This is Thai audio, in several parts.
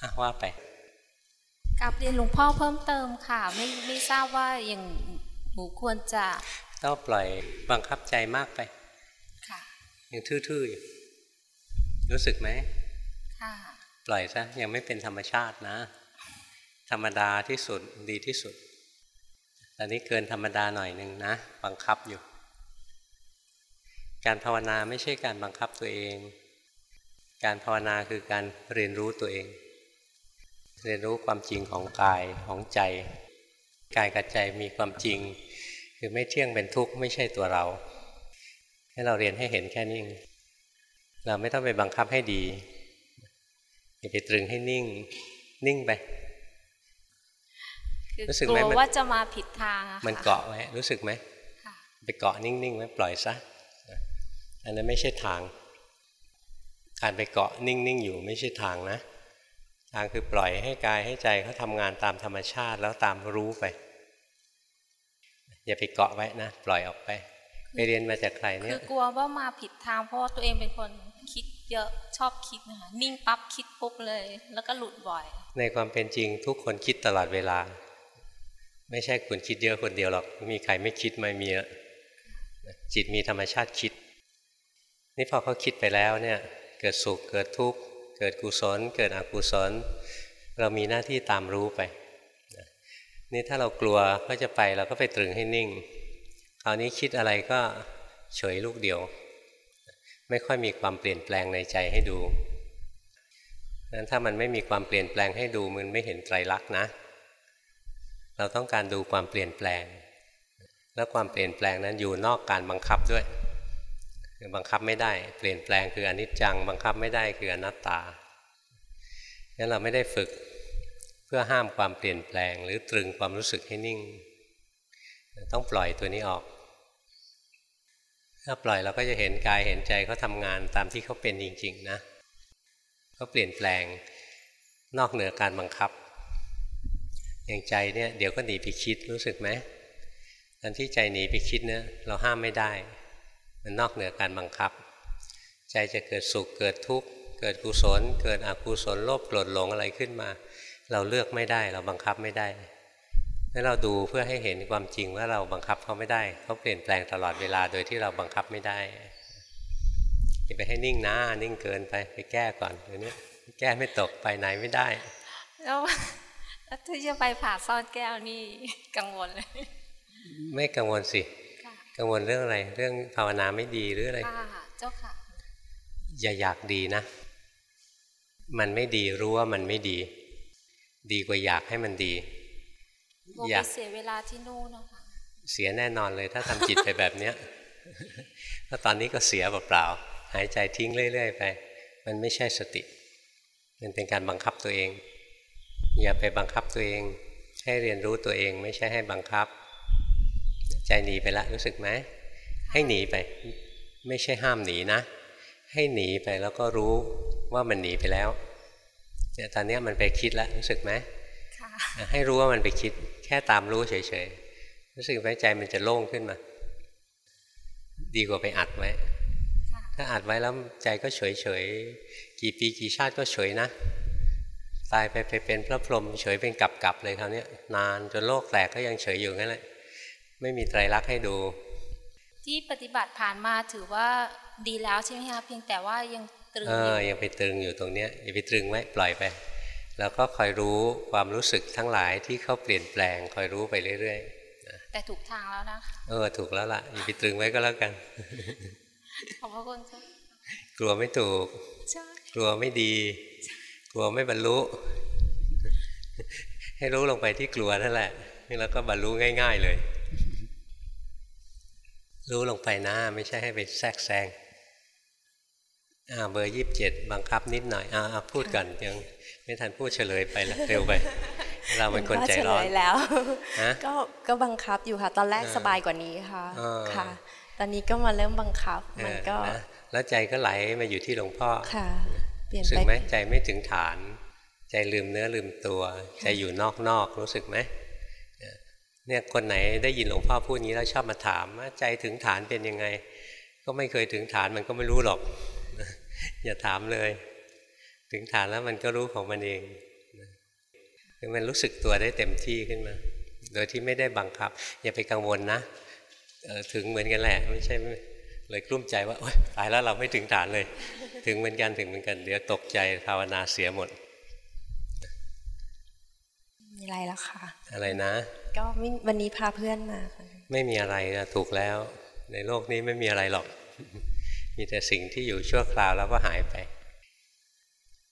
อะว่าไปกับเรียนหลวงพ่อเพิ่มเติมค่ะ ไม่ไม่ทราบว่าอย่างหนูควรจะต้องปล่อยบังคับใจมากไป ค่ะยังทื่อๆอยู่รู้สึกไหมค่ะปล่อยซะยังไม่เป็นธรรมชาตินะ ธรรมดาที่สุดดีที่สุดตอนนี้เกินธรรมดาหน่อยหนึ่งนะ บังคับอยู่ การภาวนาไม่ใช่การบังคับตัวเอง การภาวนาคือการเรียนรู้ตัวเอง เรียนรู้ความจริงของกายของใจ กายกับใจมีความจริง คือไม่เที่ยงเป็นทุกข์ไม่ใช่ตัวเรา ให้เราเรียนให้เห็นแค่นี้เองเราไม่ต้องไปบังคับให้ดีอย่าไปตรึงให้นิ่ง นิ่งไปคือรู้สึกกไหมลัวมันว่าจะมาผิดทางอะค่ะมันเกาะไว้รู้สึกไหมค่ะไปเกาะนิ่งๆไว้ปล่อยซะอันนั้นไม่ใช่ทาง การไปเกาะนิ่งๆอยู่ไม่ใช่ทางนะ ทางคือปล่อยให้กายให้ใจเขาทำงานตามธรรมชาติแล้วตามรู้ไป อย่าไปเกาะไว้นะ ปล่อยออกไป ไปเรียนมาจากใครเนี่คืยอกลัวว่ามาผิดทางเพราะว่าตัวเองเป็นคนคิดเยอะชอบคิดนะคะนิ่งปั๊บคิดปุ๊บเลย แล้วก็หลุดบ่อย ในความเป็นจริงทุกคนคิดตลอดเวลา ไม่ใช่คุณคิดเยอะคนเดียวหรอกมีใครไม่คิดไม่มีอะจิตมีธรรมชาติคิด นี่พอเขาคิดไปแล้วเนี่ย เกิดสุขเกิดทุกข์ เกิดกุศล เกิดอกุศล เรามีหน้าที่ตามรู้ไป นี่ถ้าเรากลัวก็จะไปเราก็ไปตรึงให้นิ่งคราวนี้คิดอะไรก็เฉยลูกเดียว ไม่ค่อยมีความเปลี่ยนแปลงในใจให้ดูนั้นถ้ามันไม่มีความเปลี่ยนแปลงให้ดูมันไม่เห็นไตรลักษณ์นะ เราต้องการดูความเปลี่ยนแปลง แล้วความเปลี่ยนแปลงนั้นอยู่นอกการบังคับด้วย คือบังคับไม่ได้ เปลี่ยนแปลงคืออนิจจัง บังคับไม่ได้คืออนัตตางั้นเราไม่ได้ฝึกเพื่อห้ามความเปลี่ยนแปลง หรือตรึงความรู้สึกให้นิ่ง ต้องปล่อยตัวนี้ออก ถ้าปล่อยเราก็จะเห็นกายเห็นใจเขาทำงานตามที่เขาเป็นจริง ๆ นะเขาเปลี่ยนแปลงนอกเหนือการบังคับ อย่างใจเนี่ยเดี๋ยวก็หนีไปคิดรู้สึกไหมตอนที่ใจหนีไปคิดเนี่ยเราห้ามไม่ได้ มันนอกเหนือการบังคับ ใจจะเกิดสุขเกิดทุกข์เกิดกุศล เกิดอกุศลโลภโกรธหลงอะไรขึ้นมา เราเลือกไม่ได้ เราบังคับไม่ได้ให้เราดูเพื่อให้เห็นความจริงว่าเราบังคับเขาไม่ได้ เขาเปลี่ยนแปลงตลอดเวลาโดยที่เราบังคับไม่ได้อย่าไปให้นิ่งนะนิ่งเกินไปไปแก้ก่อนเดี๋ยวนี้แก้ไม่ตกไปไหนไม่ได้แล้วแล้วที่จะไปผ่าซ่อนแก้วนี่กังวลเลย ไม่กังวลสิค่ะ กังวลเรื่องอะไร เรื่องภาวนาไม่ดีหรืออะไรค่ะเจ้าค่ะ อย่าอยากดีนะ มันไม่ดีรู้ว่ามันไม่ดี ดีกว่าอยากให้มันดีกลัวอไปยากเสียเวลาที่นู่นนะคะเสียแน่นอนเลย ถ้าทำจิตไปแบบเนี้ยถ้าตอนนี้ก็เสียเปล่าๆหายใจทิ้งเรื่อยๆไป มันไม่ใช่สติ มันเป็นการบังคับตัวเอง อย่าไปบังคับตัวเอง ให้เรียนรู้ตัวเอง ไม่ใช่ให้บังคับ ใจหนีไปละรู้สึกไหมให้หนีไป ไม่ใช่ห้ามหนีนะ ให้หนีไปแล้วก็รู้ว่ามันหนีไปแล้วเนี่ยตอนเนี้ยมันไปคิดแล้วรู้สึกไหมค่ะอะให้รู้ว่ามันไปคิด แค่ตามรู้เฉยๆรู้สึกไหมใจมันจะโล่งขึ้นมา ดีกว่าไปอัดไว้ค่ะถ้าอัดไว้แล้วใจก็เฉยๆกี่ปีกี่ชาติก็เฉยนะ ตายไปไปเป็นพระพรหมเฉยเป็นกลับๆเลยคราวเนี้ยนานจนโลกแตกก็ยังเฉยอยู่งั้นแหละ ไม่มีไตรลักษณ์ให้ดู ที่ปฏิบัติผ่านมาถือว่าดีแล้วใช่ไหมคะเพียงแต่ว่ายังตรึงเออยู่อยังไปตรึงอยู่ตรงเนี้ยอย่าไปตรึงไว้ปล่อยไป แล้วก็คอยรู้ความรู้สึกทั้งหลายที่เขาเปลี่ยนแปลงคอยรู้ไปเรื่อยแต่ถูกทางแล้วนะคะๆเออถูกแล้วล่ะอย่าไปตรึงไว้ก็แล้วกันขอบพระคุณค่ะกลัวไม่ถูกใช่กลัวไม่ดี กลัวไม่บรรลุ ให้รู้ลงไปที่กลัวนั่นแหละนี่แล้วก็บรรลุง่าย ๆ เลย รู้ลงไปนะ ไม่ใช่ให้ไปแทรกแซงอ่าเบอร์ยี่สิบเจ็ดบังคับนิดหน่อยอ่าอ่าพูดก่อนยังไม่ทันพูดเฉลยไปละเร็วไป เราเป็นคนใจร้อนก็เฉลยแล้วฮะก็ก็บังคับอยู่ค่ะ ตอนแรกเออสบายกว่านี้ค่ะเออค่ะ ตอนนี้ก็มาเริ่มบังคับเอมันอก็นะแล้วใจก็ไหลมาอยู่ที่หลวงพ่อค่ะเปลี่ยนรู้สึกไปไหมใจไม่ถึงฐาน ใจลืมเนื้อลืมตัว ใจอยู่นอกนอกรู้สึกไหม เนี่ยคนไหนได้ยินหลวงพ่อพูดงี้แล้วชอบมาถามว่าใจถึงฐานเป็นยังไง ก็ไม่เคยถึงฐานมันก็ไม่รู้หรอก อย่าถามเลย ถึงฐานแล้วมันก็รู้ของมันเองคือมันรู้สึกตัวได้เต็มที่ขึ้นมา โดยที่ไม่ได้บังคับ อย่าไปกังวลนะถึงเหมือนกันแหละ ไม่ใช่เลยกลุ้มใจว่าตายแล้วเราไม่ถึงฐานเลย ถึงเหมือนกันถึงเหมือนกัน เดี๋ยวตกใจภาวนาเสียหมดมีอะไรแล้วค่ะ อะไรนะ ก็วันนี้พาเพื่อนมาค่ะไม่มีอะไรนะถูกแล้ว ในโลกนี้ไม่มีอะไรหรอก มีแต่สิ่งที่อยู่ชั่วคราวแล้วก็หายไป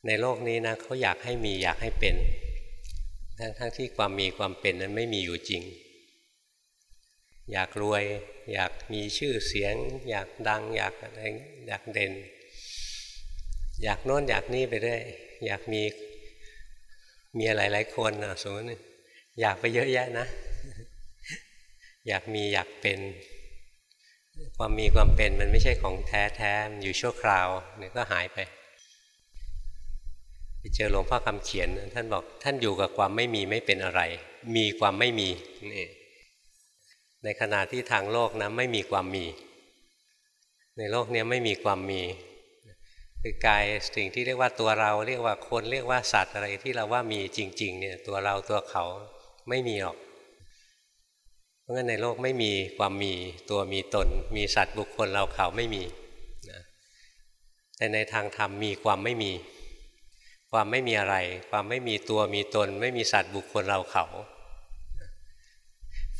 ในโลกนี้นะเขาอยากให้มีอยากให้เป็น ทั้งทั้งที่ความมีความเป็นนั้นไม่มีอยู่จริง อยากรวย อยากมีชื่อเสียง อยากดัง อยากอะไรอยากเด่น อยากโน้นอยากนี่ไปเรื่อยอยากมีมีอะไรหลายคนนะสมมติ อยากไปเยอะแยะนะ อยากมีอยากเป็น ความมีความเป็นมันไม่ใช่ของแท้แท้อยู่ชั่วคราวเดี๋ยวก็หายไปไปเจอหลวงพ่อคำเขียน ท่านบอกท่านอยู่กับความไม่มีไม่เป็นอะไร มีความไม่มีนี่ในขณะที่ทางโลกนะไม่มีความมี ในโลกนี้ไม่มีความมีคือกายสิ่งที่เรียกว่าตัวเราเรียกว่าคนเรียกว่าสัตว์อะไรที่เราว่ามีจริง ๆ เนี่ยตัวเราตัวเขา ไม่มีหรอก เพราะงั้นในโลกไม่มีความมีตัวมีตน มีสัตว์บุคคลเราเขาไม่มีนะแต่ในทางธรรมมีความไม่มี ความไม่มีอะไร ความไม่มีตัวมีตน ไม่มีสัตว์บุคคลเราเขา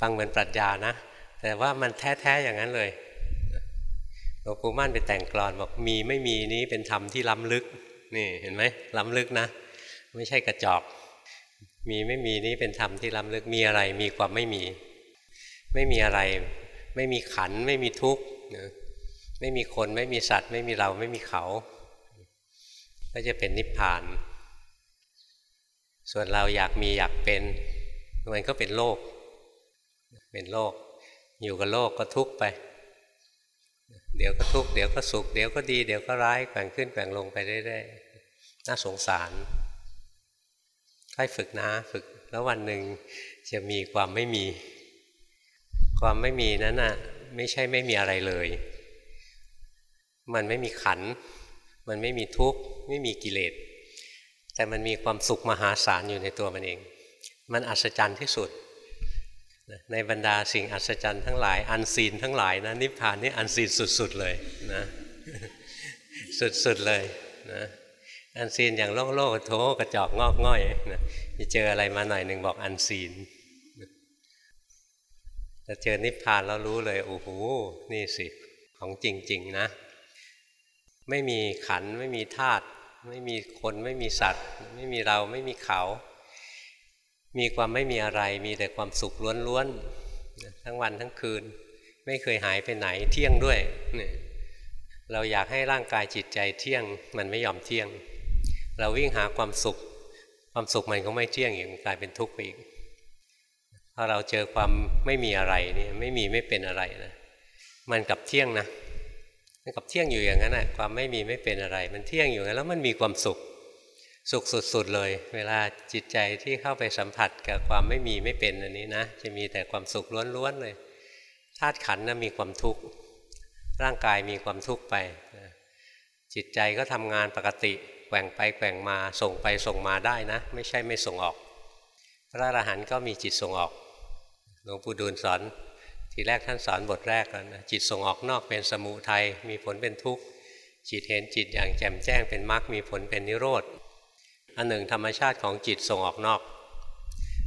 ฟังเหมือนปรัชญานะ แต่ว่ามันแท้ๆอย่างนั้นเลยหลวงปู่มั่นไปแต่งกลอนบอกมีไม่มีนี้เป็นธรรมที่ล้ำลึกนี่เห็นไหมล้ำลึกนะ ไม่ใช่กระจอก มีไม่มีนี้เป็นธรรมที่ล้ำลึกมีอะไรมีความไม่มี ไม่มีอะไร ไม่มีขันไม่มีทุกข์ไม่มีคนไม่มีสัตว์ ไม่มีเราไม่มีเขา ก็จะเป็นนิพพาน ส่วนเราอยากมีอยากเป็นมันก็เป็นโลก เป็นโลก อยู่กับโลกก็ทุกข์ไป เดี๋ยวก็ทุกข์เดี๋ยวก็สุข เดี๋ยวก็ดี เดี๋ยวก็ร้ายแกว่งขึ้นแกว่งลงไปเรื่อยๆน่าสงสาร ค่อยฝึกนะฝึกแล้ววันหนึ่งจะมีความไม่มี ความไม่มีนั้นน่ะไม่ใช่ไม่มีอะไรเลย มันไม่มีขัน มันไม่มีทุกข์ ไม่มีกิเลส แต่มันมีความสุขมหาศาลอยู่ในตัวมันเอง มันอัศจรรย์ที่สุด ในบรรดาสิ่งอัศจรรย์ทั้งหลาย unseen ทั้งหลายนะนิพพานนี่ unseen สุดๆเลยนะ สุดๆเลยนะ unseen อย่างโลกโลกโถกระจอกงอกง่อยนะจะเจออะไรมาหน่อยหนึ่งบอก unseen แต่เจอนิพพานแล้วรู้เลยโอ้โหนี่สิของจริง ๆ นะ ไม่มีขันไม่มีธาตุไม่มีคนไม่มีสัตว์ ไม่มีเราไม่มีเขา มีความไม่มีอะไร มีแต่ความสุขล้วนๆทั้งวันทั้งคืน ไม่เคยหายไปไหนเที่ยงด้วยเนี่ยเราอยากให้ร่างกายจิตใจเที่ยงมันไม่ยอมเที่ยง เราวิ่งหาความสุข ความสุขมันก็ไม่เที่ยงอีกกลายเป็นทุกข์ไปอีกพอเราเจอความไม่มีอะไรนี่ไม่มีไม่เป็นอะไรนะมันกับเที่ยงนะมันกับเที่ยงอยู่อย่างนั้นแหะความไม่มีไม่เป็นอะไร มันเที่ยงอยู่แล้วมันมีความสุขสุขสุดๆเลย เวลาจิตใจที่เข้าไปสัมผัสกับความไม่มีไม่เป็นอันนี้นะ จะมีแต่ความสุขล้วนๆเลยธาตุขันนะมีความทุกข์ร่างกายมีความทุกข์ไป จิตใจก็ทำงานปกติ ว่งไปแกว่งมาส่งไปส่งมาได้นะ ไม่ใช่ไม่ส่งออก พระอรหันต์ก็มีจิตส่งออกหลวงปู่ดูลสอน ทีแรกท่านสอนบทแรกแล้วนะจิตส่งออกนอกเป็นสมุทัยมีผลเป็นทุกข์จิตเห็นจิตอย่างแจ่มแจ้งเป็นมรรคมีผลเป็นนิโรธอันหนึ่งธรรมชาติของจิตส่งออกนอก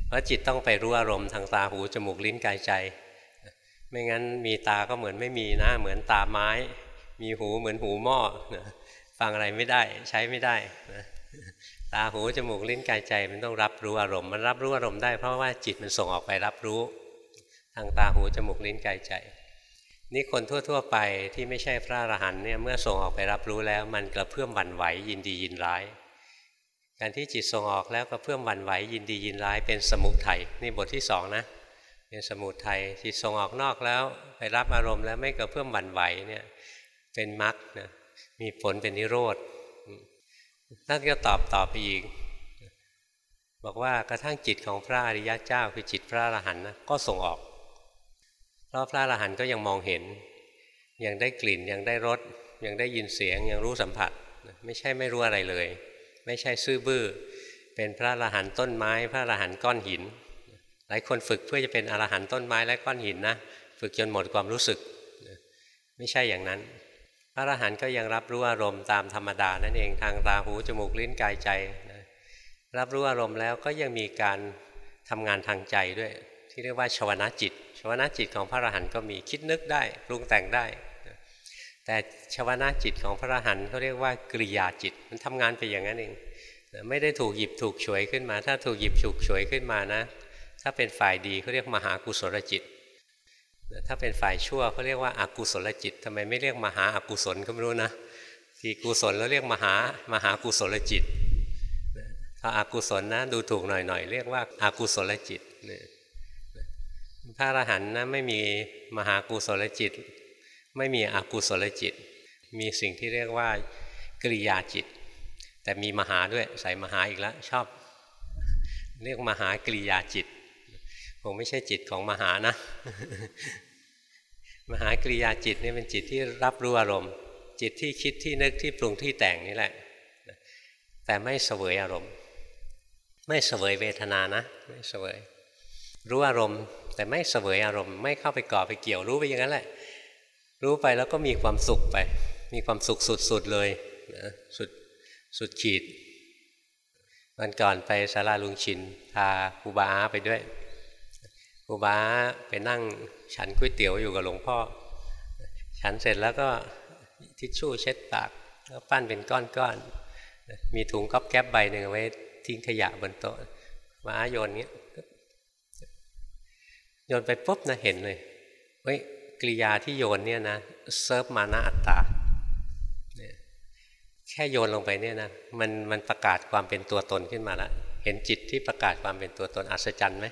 เพราะจิตต้องไปรู้อารมณ์ทางตาหูจมูกลิ้นกายใจ ไม่งั้นมีตาก็เหมือนไม่มีนะเหมือนตาไม้ มีหูเหมือนหูหม้อ ฟังอะไรไม่ได้ใช้ไม่ได้นะตาหูจมูกลิ้นกายใจมันต้องรับรู้อารมณ์มันรับรู้อารมณ์ได้เพราะว่าจิตมันส่งออกไปรับรู้ ทางตาหูจมูกลิ้นกายใจ นี่คนทั่ว ๆ ไปที่ไม่ใช่พระอรหันต์เนี่ยเมื่อส่งออกไปรับรู้แล้ว มันกระเพื่อมหวั่นไหวยินดียินร้าย การที่จิตส่งออกแล้วก็เพื่อมวันไหวยินดียินร้ายเป็นสมุทัยนี่บทที่สองนะเป็นสมุทัยจิตส่งออกนอกแล้ว ไปรับอารมณ์แล้วไม่กระเพื่อมวันไหวเนี่ยเป็นมรรคนะ มีผลเป็นนิโรธท่านก็ตอบตอบไปอีก บอกว่ากระทั่งจิตของพระอริยะเจ้าคือจิตพระอรหันต์นะก็ส่งออกเพราะพระอรหันต์ก็ยังมองเห็น ยังได้กลิ่นยังได้รสยังได้ยินเสียงยังรู้สัมผัส ไม่ใช่ไม่รู้อะไรเลย ไม่ใช่ซื่อบื้อ เป็นพระอรหันต์ต้นไม้ พระอรหันต์ก้อนหิน หลายคนฝึกเพื่อจะเป็นอรหันต์ต้นไม้และก้อนหินนะฝึกจนหมดความรู้สึก ไม่ใช่อย่างนั้น พระอรหันต์ก็ยังรับรู้อารมณ์ตามธรรมดานั่นเองทางตาหูจมูกลิ้นกายใจนะรับรู้อารมณ์แล้วก็ยังมีการทำงานทางใจด้วย ที่เรียกว่าชวนาจิต ชวนาจิตของพระอรหันต์ก็มีคิดนึกได้ปรุงแต่งได้ แต่ชวนาจิตของพระอรหันต์เขาเรียกว่ากริยาจิต มันทำงานไปอย่างนั้นเองไม่ได้ถูกหยิบถูกฉวยขึ้นมา ถ้าถูกหยิบถูกฉวยขึ้นมานะ ถ้าเป็นฝ่ายดีเขาเรียกมหากุศลจิต ถ้าเป็นฝ่ายชั่วเขาเรียกว่าอากุศลจิตทำไมไม่เรียกมหาอากุศลก็ไม่รู้นะทีกุศลแล้วเรียกมหามหากุศลจิตถ้าอากุศลนะดูถูกหน่อยๆเรียกว่าอากุศลจิตพระอรหันต์นะไม่มีมหากุศลจิต ไม่มีอกุศลจิต มีสิ่งที่เรียกว่ากริยาจิต แต่มีมหาด้วยใส่มหาอีกแล้วชอบ เรียกมหากริยาจิต งไม่ใช่จิตของมหานะ มหากริยาจิตนี่เป็นจิตที่รับรู้อารมณ์ จิตที่คิดที่นึกที่ปรุงที่แต่งนี่แหละ แต่ไม่เสวยอารมณ์ ไม่เสวยเวทนานะ ไม่เสวย รู้อารมณ์ แต่ไม่เสวยอารมณ์ ไม่เข้าไปก่อไปเกี่ยวรู้ไปอย่างนั้นแหละ รู้ไปแล้วก็มีความสุขไป มีความสุขสุดๆเลยนะสุดสุดขีดวันก่อนไปสาราลุงชินพาครูบาไปด้วย ครูบาไปนั่งฉันก๋วยเตี๋ยวอยู่กับหลวงพ่อ ฉันเสร็จแล้วก็ทิชชู่เช็ดปากแล้วปั้นเป็นก้อนๆมีถุงก๊อบแก๊บใบหนึ่งไว้ทิ้งขยะบนโต๊ะมาโยนเงี้ยโยนไปปุ๊บนะเห็นเลยเฮ้ยกริยาที่โยนเนี่ยนะเซิร์ฟมานาอัตตาแค่โยนลงไปเนี่ยนะมันมันประกาศความเป็นตัวตนขึ้นมาแล้วเห็นจิตที่ประกาศความเป็นตัวตนอัศจรรย์ไหม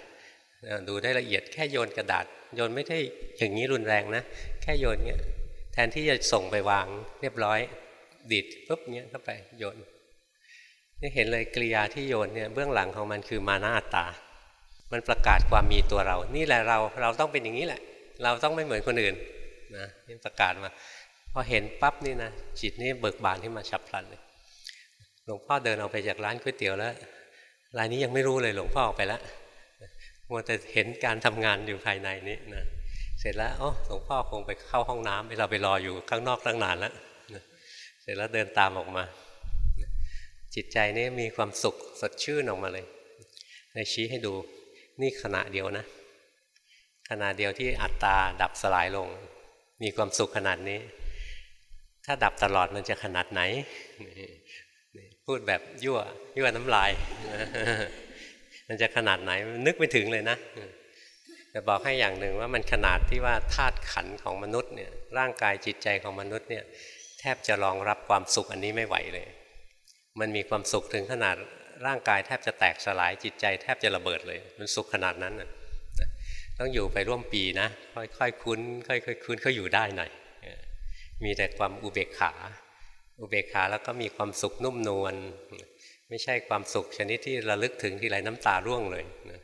ดูได้ละเอียดแค่โยนกระดาษ โยนไม่ได้อย่างนี้รุนแรงนะ แค่โยนเงี้ยแทนที่จะส่งไปวางเรียบร้อย ดิดปุ๊บเงี้ยเข้าไปโยนนี่เห็นเลยกริยาที่โยนเนี่ยเบื้องหลังของมันคือมานาตา มันประกาศความมีตัวเรา นี่แหละเราเราต้องเป็นอย่างนี้แหละ เราต้องไม่เหมือนคนอื่นนะนี่ประกาศมาพอเห็นปั๊บนี่นะจิตนี่เบิกบานขึ้นมาฉับพลันเลยหลวงพ่อเดินออกไปจากร้านก๋วยเตี๋ยวแล้วรายนี้ยังไม่รู้เลยหลวงพ่อออกไปแล้ว มัวแต่เห็นการทำงานอยู่ภายในนี้นะเสร็จแล้วอ๋อหลวงพ่อคงไปเข้าห้องน้ำเราไปรออยู่ข้างนอกตั้งนานแล้วเสร็จแล้วเดินตามออกมา จิตใจนี่มีความสุขสดชื่นออกมาเลยในชี้ให้ดูนี่ขณะเดียวนะ ขณะเดียวที่อัตตาดับสลายลง มีความสุขขนาดนี้ ถ้าดับตลอดมันจะขนาดไหน พูดแบบยั่วยั่วน้ำลาย มันจะขนาดไหนนึกไม่ถึงเลยนะแต่บอกให้อย่างหนึ่งว่ามันขนาดที่ว่าธาตุขันของมนุษย์เนี่ยร่างกายจิตใจของมนุษย์เนี่ยแทบจะรองรับความสุขอันนี้ไม่ไหวเลย มันมีความสุขถึงขนาดร่างกายแทบจะแตกสลายจิตใจแทบจะระเบิดเลย มันสุขขนาดนั้นนะต้องอยู่ไปร่วมปีนะ ค่อยๆคุ้นค่อยๆคุ้นเขาอยู่ได้หน่อยมีแต่ความอุเบกขา อุเบกขาแล้วก็มีความสุขนุ่มนวล ไม่ใช่ความสุขชนิดที่ระลึกถึงทีไรน้ำตาร่วงเลยนะ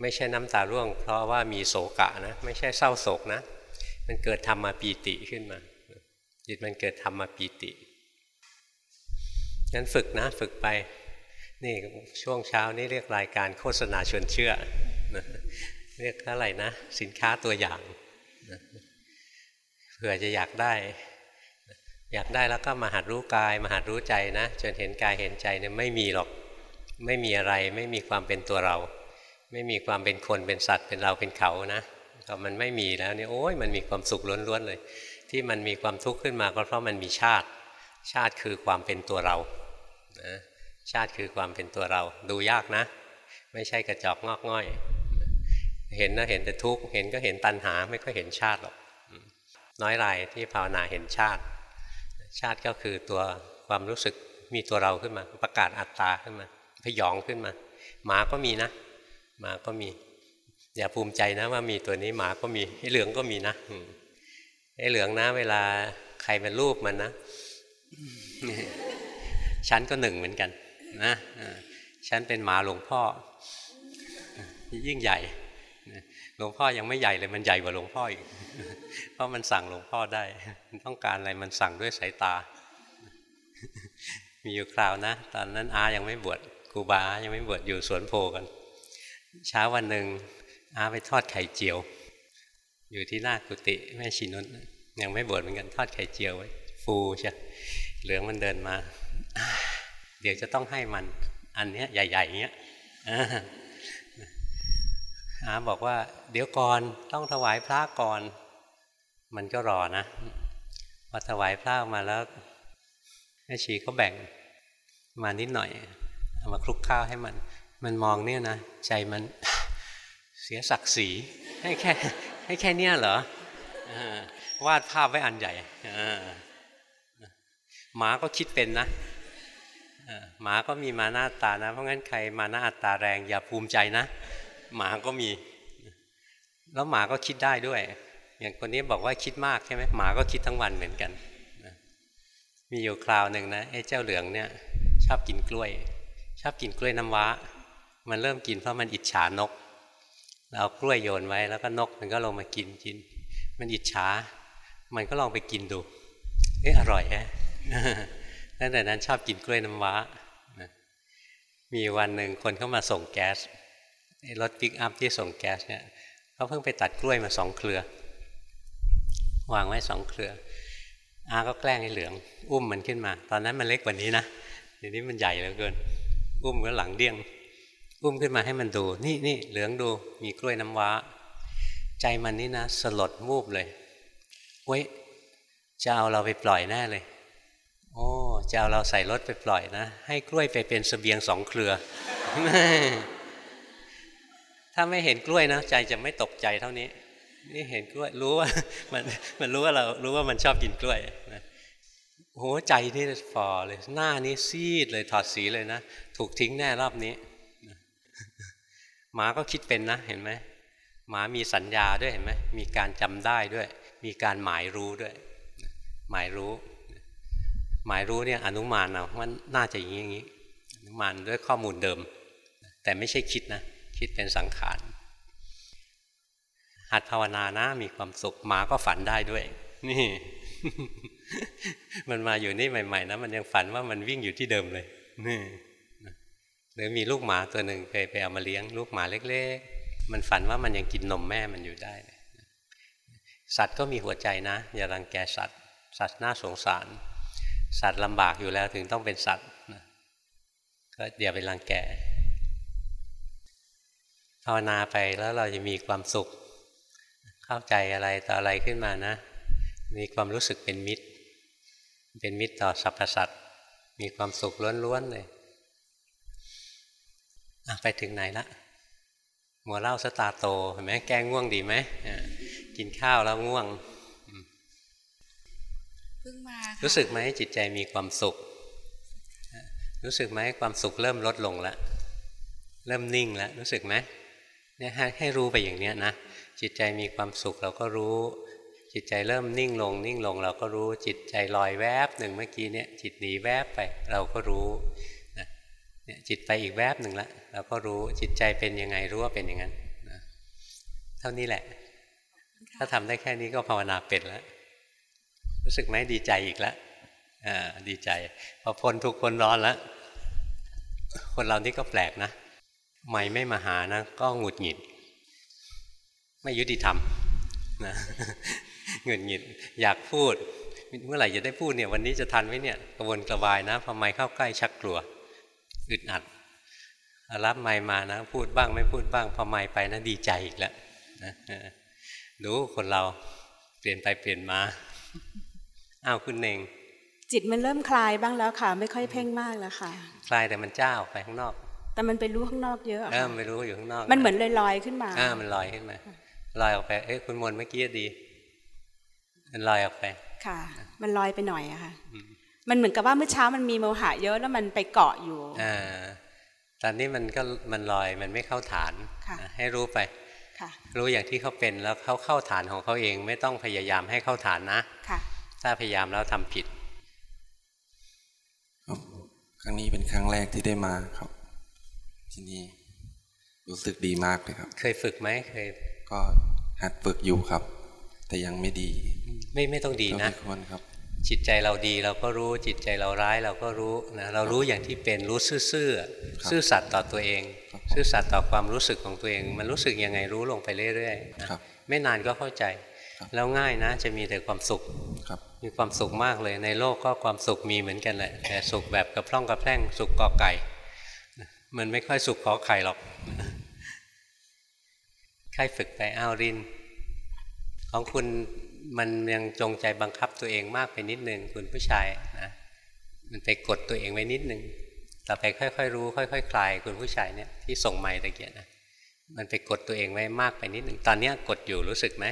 ไม่ใช่น้ำตาร่วง เพราะว่ามีโศกะนะไม่ใช่เศร้าโศกนะ มันเกิดธรรมาปีติขึ้นมาจิตมันเกิดธรรมาปีติงั้นฝึกนะฝึกไป นี่ช่วงเช้านี้เรียกรายการโฆษณาชวนเชื่อเรียกอะไรนะ สินค้าตัวอย่างเผื่อจะอยากได้ อยากได้แล้วก็มาหัดรู้กาย มาหัดรู้ใจนะ จนเห็นกายเห็นใจเนี่ยไม่มีหรอกไม่มีอะไรไม่มีความเป็นตัวเรา ไม่มีความเป็นคนเป็นสัตว์เป็นเราเป็นเขานะพอมันไม่มีแล้วเนี่ยโอ้ยมันมีความสุขล้วนๆเลย ที่มันมีความทุกข์ขึ้นมาก็เพราะมันมีชาติ ชาติคือความเป็นตัวเรานะชาติคือความเป็นตัวเรา ดูยากนะ ไม่ใช่กระจอกงอกง่อย เห็นนะเห็นแต่ทุกข์เห็นก็เห็นตัณหาไม่ค่อยเห็นชาติหรอกน้อยรายที่ภาวนาเห็นชาติ ชาติก็คือตัวความรู้สึกมีตัวเราขึ้นมา ประกาศอัตตาขึ้นมาพยองขึ้นมา หมาก็มีนะ หมาก็มี อย่าภูมิใจนะว่ามีตัวนี้หมาก็มีไอ้เหลืองก็มีนะไอ้เหลืองนะ เวลาใครเป็นรูปมันนะฉันก็หนึ่งเหมือนกัน นะฉันเป็นหมาหลวงพ่อ ยิ่งใหญ่ หลวงพ่อยังไม่ใหญ่เลยมันใหญ่กว่าหลวงพ่ออีก เพราะมันสั่งหลวงพ่อได้ ต้องการอะไรมันสั่งด้วยสายตา มีอยู่คราวนะ ตอนนั้นอายังไม่บวชครูบายังไม่บวชอยู่สวนโพกัน เช้าวันหนึ่งอาไปทอดไข่เจียว อยู่ที่หน้ากุฏิแม่ชีนุชยังไม่บวชเหมือนกันทอดไข่เจียวไว้ ฟูใช่เหลืองมันเดินมา เดี๋ยวจะต้องให้มัน อันเนี้ยใหญ่ๆเงี้ย อาบอกว่า เดี๋ยวก่อนต้องถวายพระก่อน มันก็รอนะพอถวายพระมาแล้วแม่ชีเขาแบ่งมานิดหน่อยเอามาคลุกข้าวให้มัน มันมองเนี่ยนะใจมันเสียศักดิ์ศรีให้แค่ให้แค่เนี้ยเหรอวาดภาพไว้อันใหญ่หมาก็คิดเป็นนะหมาก็มีมาหน้าตานะ เพราะงั้นใครมาหน้าตาแรงอย่าภูมิใจนะ หมาก็มี แล้วหมาก็คิดได้ด้วย อย่างคนนี้บอกว่าคิดมากใช่ไหมหมาก็คิดทั้งวันเหมือนกันมีอยู่คราวหนึ่งนะไอ้เจ้าเหลืองเนี่ยชอบกินกล้วย ชอบกินกล้วยน้ำว้า มันเริ่มกินเพราะมันอิจฉานกเราเอากล้วยโยนไว้แล้วก็นกมันก็ลงมากินกิน มันอิจฉา มันก็ลองไปกินดูเอ๊ะอร่อยแฮะตั้งแต่นั้นชอบกินกล้วยน้ำว้า มีวันหนึ่งคนเข้ามาส่งแก๊ส รถปิกอัพที่ส่งแก๊สเนี่ยเขาเพิ่งไปตัดกล้วยมาสองเครือ วางไว้สองเครือ อาก็แกล้งให้เหลือง อุ้มมันขึ้นมา ตอนนั้นมันเล็กกว่านี้นะเดี๋ยวนี้มันใหญ่เหลือเกิน อุ้มก็หลังเดี้ยง อุ้มขึ้นมาให้มันดู นี่นี่เหลืองดู มีกล้วยน้ำว้า ใจมันนี่นะสลดมูบเลยเว้ยจะเอาเราไปปล่อยแน่เลย โอ้จะเอาเราใส่รถไปปล่อยนะ ให้กล้วยไปเป็นสเสบียงสองเครือ ถ้าไม่เห็นกล้วยนะใจจะไม่ตกใจเท่านี้ นี่เห็นกล้วยรู้ว่ามันมันรู้ว่าเรารู้ว่ามันชอบกินกล้วยนะหัวใจนี่ฟอเลย หน้านี้ซีดเลยถอดสีเลยนะ ถูกทิ้งแน่รอบนี้หมาก็คิดเป็นนะเห็นไหมหมามีสัญญาด้วยเห็นไหมมีการจำได้ด้วย มีการหมายรู้ด้วย หมายรู้ หมายรู้เนี่ยอนุมานเอาว่าน่าจะอย่างนี้อย่างนี้อนุมานด้วยข้อมูลเดิม แต่ไม่ใช่คิดนะ คิดเป็นสังขารหัดภาวนานะมีความสุขหมาก็ฝันได้ด้วย นี่ มันมาอยู่นี่ใหม่ ๆ นะ มันยังฝันว่ามันวิ่งอยู่ที่เดิมเลยนี่หรือมีลูกหมาตัวหนึ่งไปไปเอามาเลี้ยง ลูกหมาเล็ก ๆ มันฝันว่ามันยังกินนมแม่มันอยู่ได้ สัตว์ก็มีหัวใจนะ อย่ารังแกสัตว์ สัตว์น่าสงสาร สัตว์ลำบากอยู่แล้วถึงต้องเป็นสัตว์ก็อย่าไปรังแก ภาวนาไปแล้วเราจะมีความสุข เข้าใจอะไรต่ออะไรขึ้นมานะ มีความรู้สึกเป็นมิตร เป็นมิตรต่อสรรพสัตว์มีความสุขล้วนๆเลยไปถึงไหนละมัวเล่าสตาโตเห็นไหมแก้ง่วงดีไหมกินข้าวแล้วง่วงเพิ่งมารู้สึกไหมจิตใจมีความสุข รู้สึกไหมความสุขเริ่มลดลงแล้วเริ่มนิ่งแล้วรู้สึกไหม เนี่ยให้รู้ไปอย่างเนี้ยนะจิตใจมีความสุขเราก็รู้ จิตใจเริ่มนิ่งลง นิ่งลงเราก็รู้จิตใจลอยแวบหนึ่งเมื่อกี้เนี่ยจิตหนีแวบไปเราก็รู้นะเนี่ยจิตไปอีกแวบหนึ่งละเราก็รู้จิตใจเป็นยังไงรู้ว่าเป็นอย่างนั้นนะเท่านี้แหละ ถ้าทำได้แค่นี้ก็ภาวนาเป็นแล้วรู้สึกไหมดีใจอีกแล้วอ่าดีใจพอพ้นทุกคนร้อนแล้วคนเรานี่ก็แปลกนะ ไม่ไม่มาหานะ ก็หงุดหงิด ไม่ยุติธรรมนะเงินหงิด อยากพูด เมื่อไหร่จะได้พูดเนี่ยวันนี้จะทันไหมเนี่ยกระวนกระวายนะพอไม่เข้าใกล้ชักกลัวอึดอัดรับไม่มานะ พูดบ้างไม่พูดบ้างพอไม่ไปนะดีใจอีกแล้วนะดูคนเราเปลี่ยนไปเปลี่ยนมาอ้าวคุณเองจิตมันเริ่มคลายบ้างแล้วค่ะ ไม่ค่อยเพ่งมากแล้วค่ะ คลายแต่มันเจ้าไปข้างนอก แต่มันไปรู้ข้างนอกเยอะเออไม่รู้อยู่ข้างนอก มันเหมือนลอยๆขึ้นมาอ่ามันลอยขึ้นมาลอยออกไปเอ้ยคุณมนเมื่อกี้ดี มันลอยออกไป ค่ะ มันลอยไปหน่อยอะค่ะ มันเหมือนกับว่าเมื่อเช้ามันมีโมหะเยอะแล้วมันไปเกาะอยู่อ่าตอนนี้มันก็มันลอยมันไม่เข้าฐานให้รู้ไปรู้อย่างที่เขาเป็นแล้วเขาเข้าฐานของเขาเองไม่ต้องพยายามให้เข้าฐานนะค่ะถ้าพยายามแล้วทำผิด ครั้งนี้เป็นครั้งแรกที่ได้มาครับ ที่นี่ รู้สึกดีมากเลยครับ เคยฝึกไหมเคย ก็หัดฝึกอยู่ครับ แต่ยังไม่ดี ไม่ไม่ต้องดีนะควรครับ จิตใจเราดีเราก็รู้จิตใจเราร้ายเราก็รู้นะเรารู้อย่างที่เป็นรู้ซื่อๆซื่อสัตย์ต่อตัวเอง ซื่อสัตย์ต่อความรู้สึกของตัวเอง มันรู้สึกยังไงรู้ลงไปเรื่อยๆนะไม่นานก็เข้าใจ แล้วง่ายนะจะมีแต่ความสุขมีความสุขมากเลยในโลกก็ความสุขมีเหมือนกันแหละแต่สุขแบบกระพร่องกระแพร่งสุขกอไก่ มันไม่ค่อยสุขขอไข่หรอกใครฝึกไปอ้าวริน ของคุณมันยังจงใจบังคับตัวเองมากไปนิดนึงคุณผู้ชายนะมันไปกดตัวเองไว้นิดนึงต่อไปค่อยๆรู้ ค่อยๆคคลายคุณผู้ชายเนี่ยที่ส่งไม้ตะเกียนะมันไปกดตัวเองไว้มากไปนิดหนึ่งตอนนี้กดอยู่รู้สึกไหม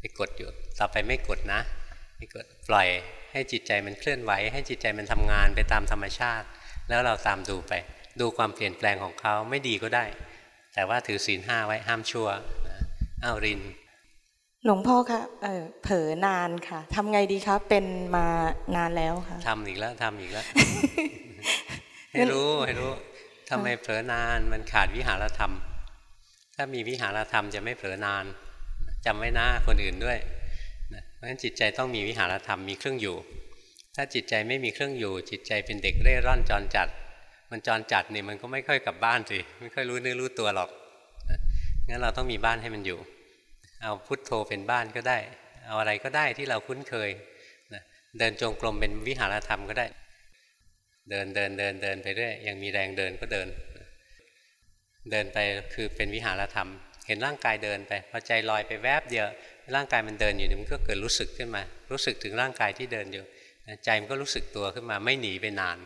ไปกดอยู่ต่อไปไม่กดนะไม่กดปล่อยให้จิตใจมันเคลื่อนไหว ให้จิตใจมันทำงานไปตามธรรมชาติ แล้วเราตามดูไป ดูความเปลี่ยนแปลงของเขาไม่ดีก็ได้ แต่ว่าถือศีลห้าไว้ห้ามชั่วอ้าวริน หลวงพ่อคะเออเผลอนานค่ะทำไงดีคะเป็นมานานแล้วค่ะทำอีกแล้วทำอีกแล้วให้รู้ให้รู้ทำไมเผลอนานมันขาดวิหารธรรม ถ้ามีวิหารธรรมจะไม่เผลอนานจำไว้หน้าคนอื่นด้วยเพราะฉะนั้นจิตใจต้องมีวิหารธรรมมีเครื่องอยู่ ถ้าจิตใจไม่มีเครื่องอยู่ จิตใจเป็นเด็กเร่ร่อนจรจัด มันจรจัดนี่มันก็ไม่ค่อยกลับบ้านสิไม่ค่อยรู้เนื้อรู้ตัวหรอกงั้นเราต้องมีบ้านให้มันอยู่ เอาพุทโธเป็นบ้านก็ได้ เอาอะไรก็ได้ที่เราคุ้นเคยนะเดินจงกรมเป็นวิหารธรรมก็ได้ เดินเดินเดินเดินไปเรื่อยยังมีแรงเดินก็เดิน เดินไปคือเป็นวิหารธรรม เห็นร่างกายเดินไปพอใจลอยไปแวบเดียวร่างกายมันเดินอยู่มันก็เกิดรู้สึกขึ้นมา รู้สึกถึงร่างกายที่เดินอยู่ใจมันก็รู้สึกตัวขึ้นมาไม่หนีไปนาน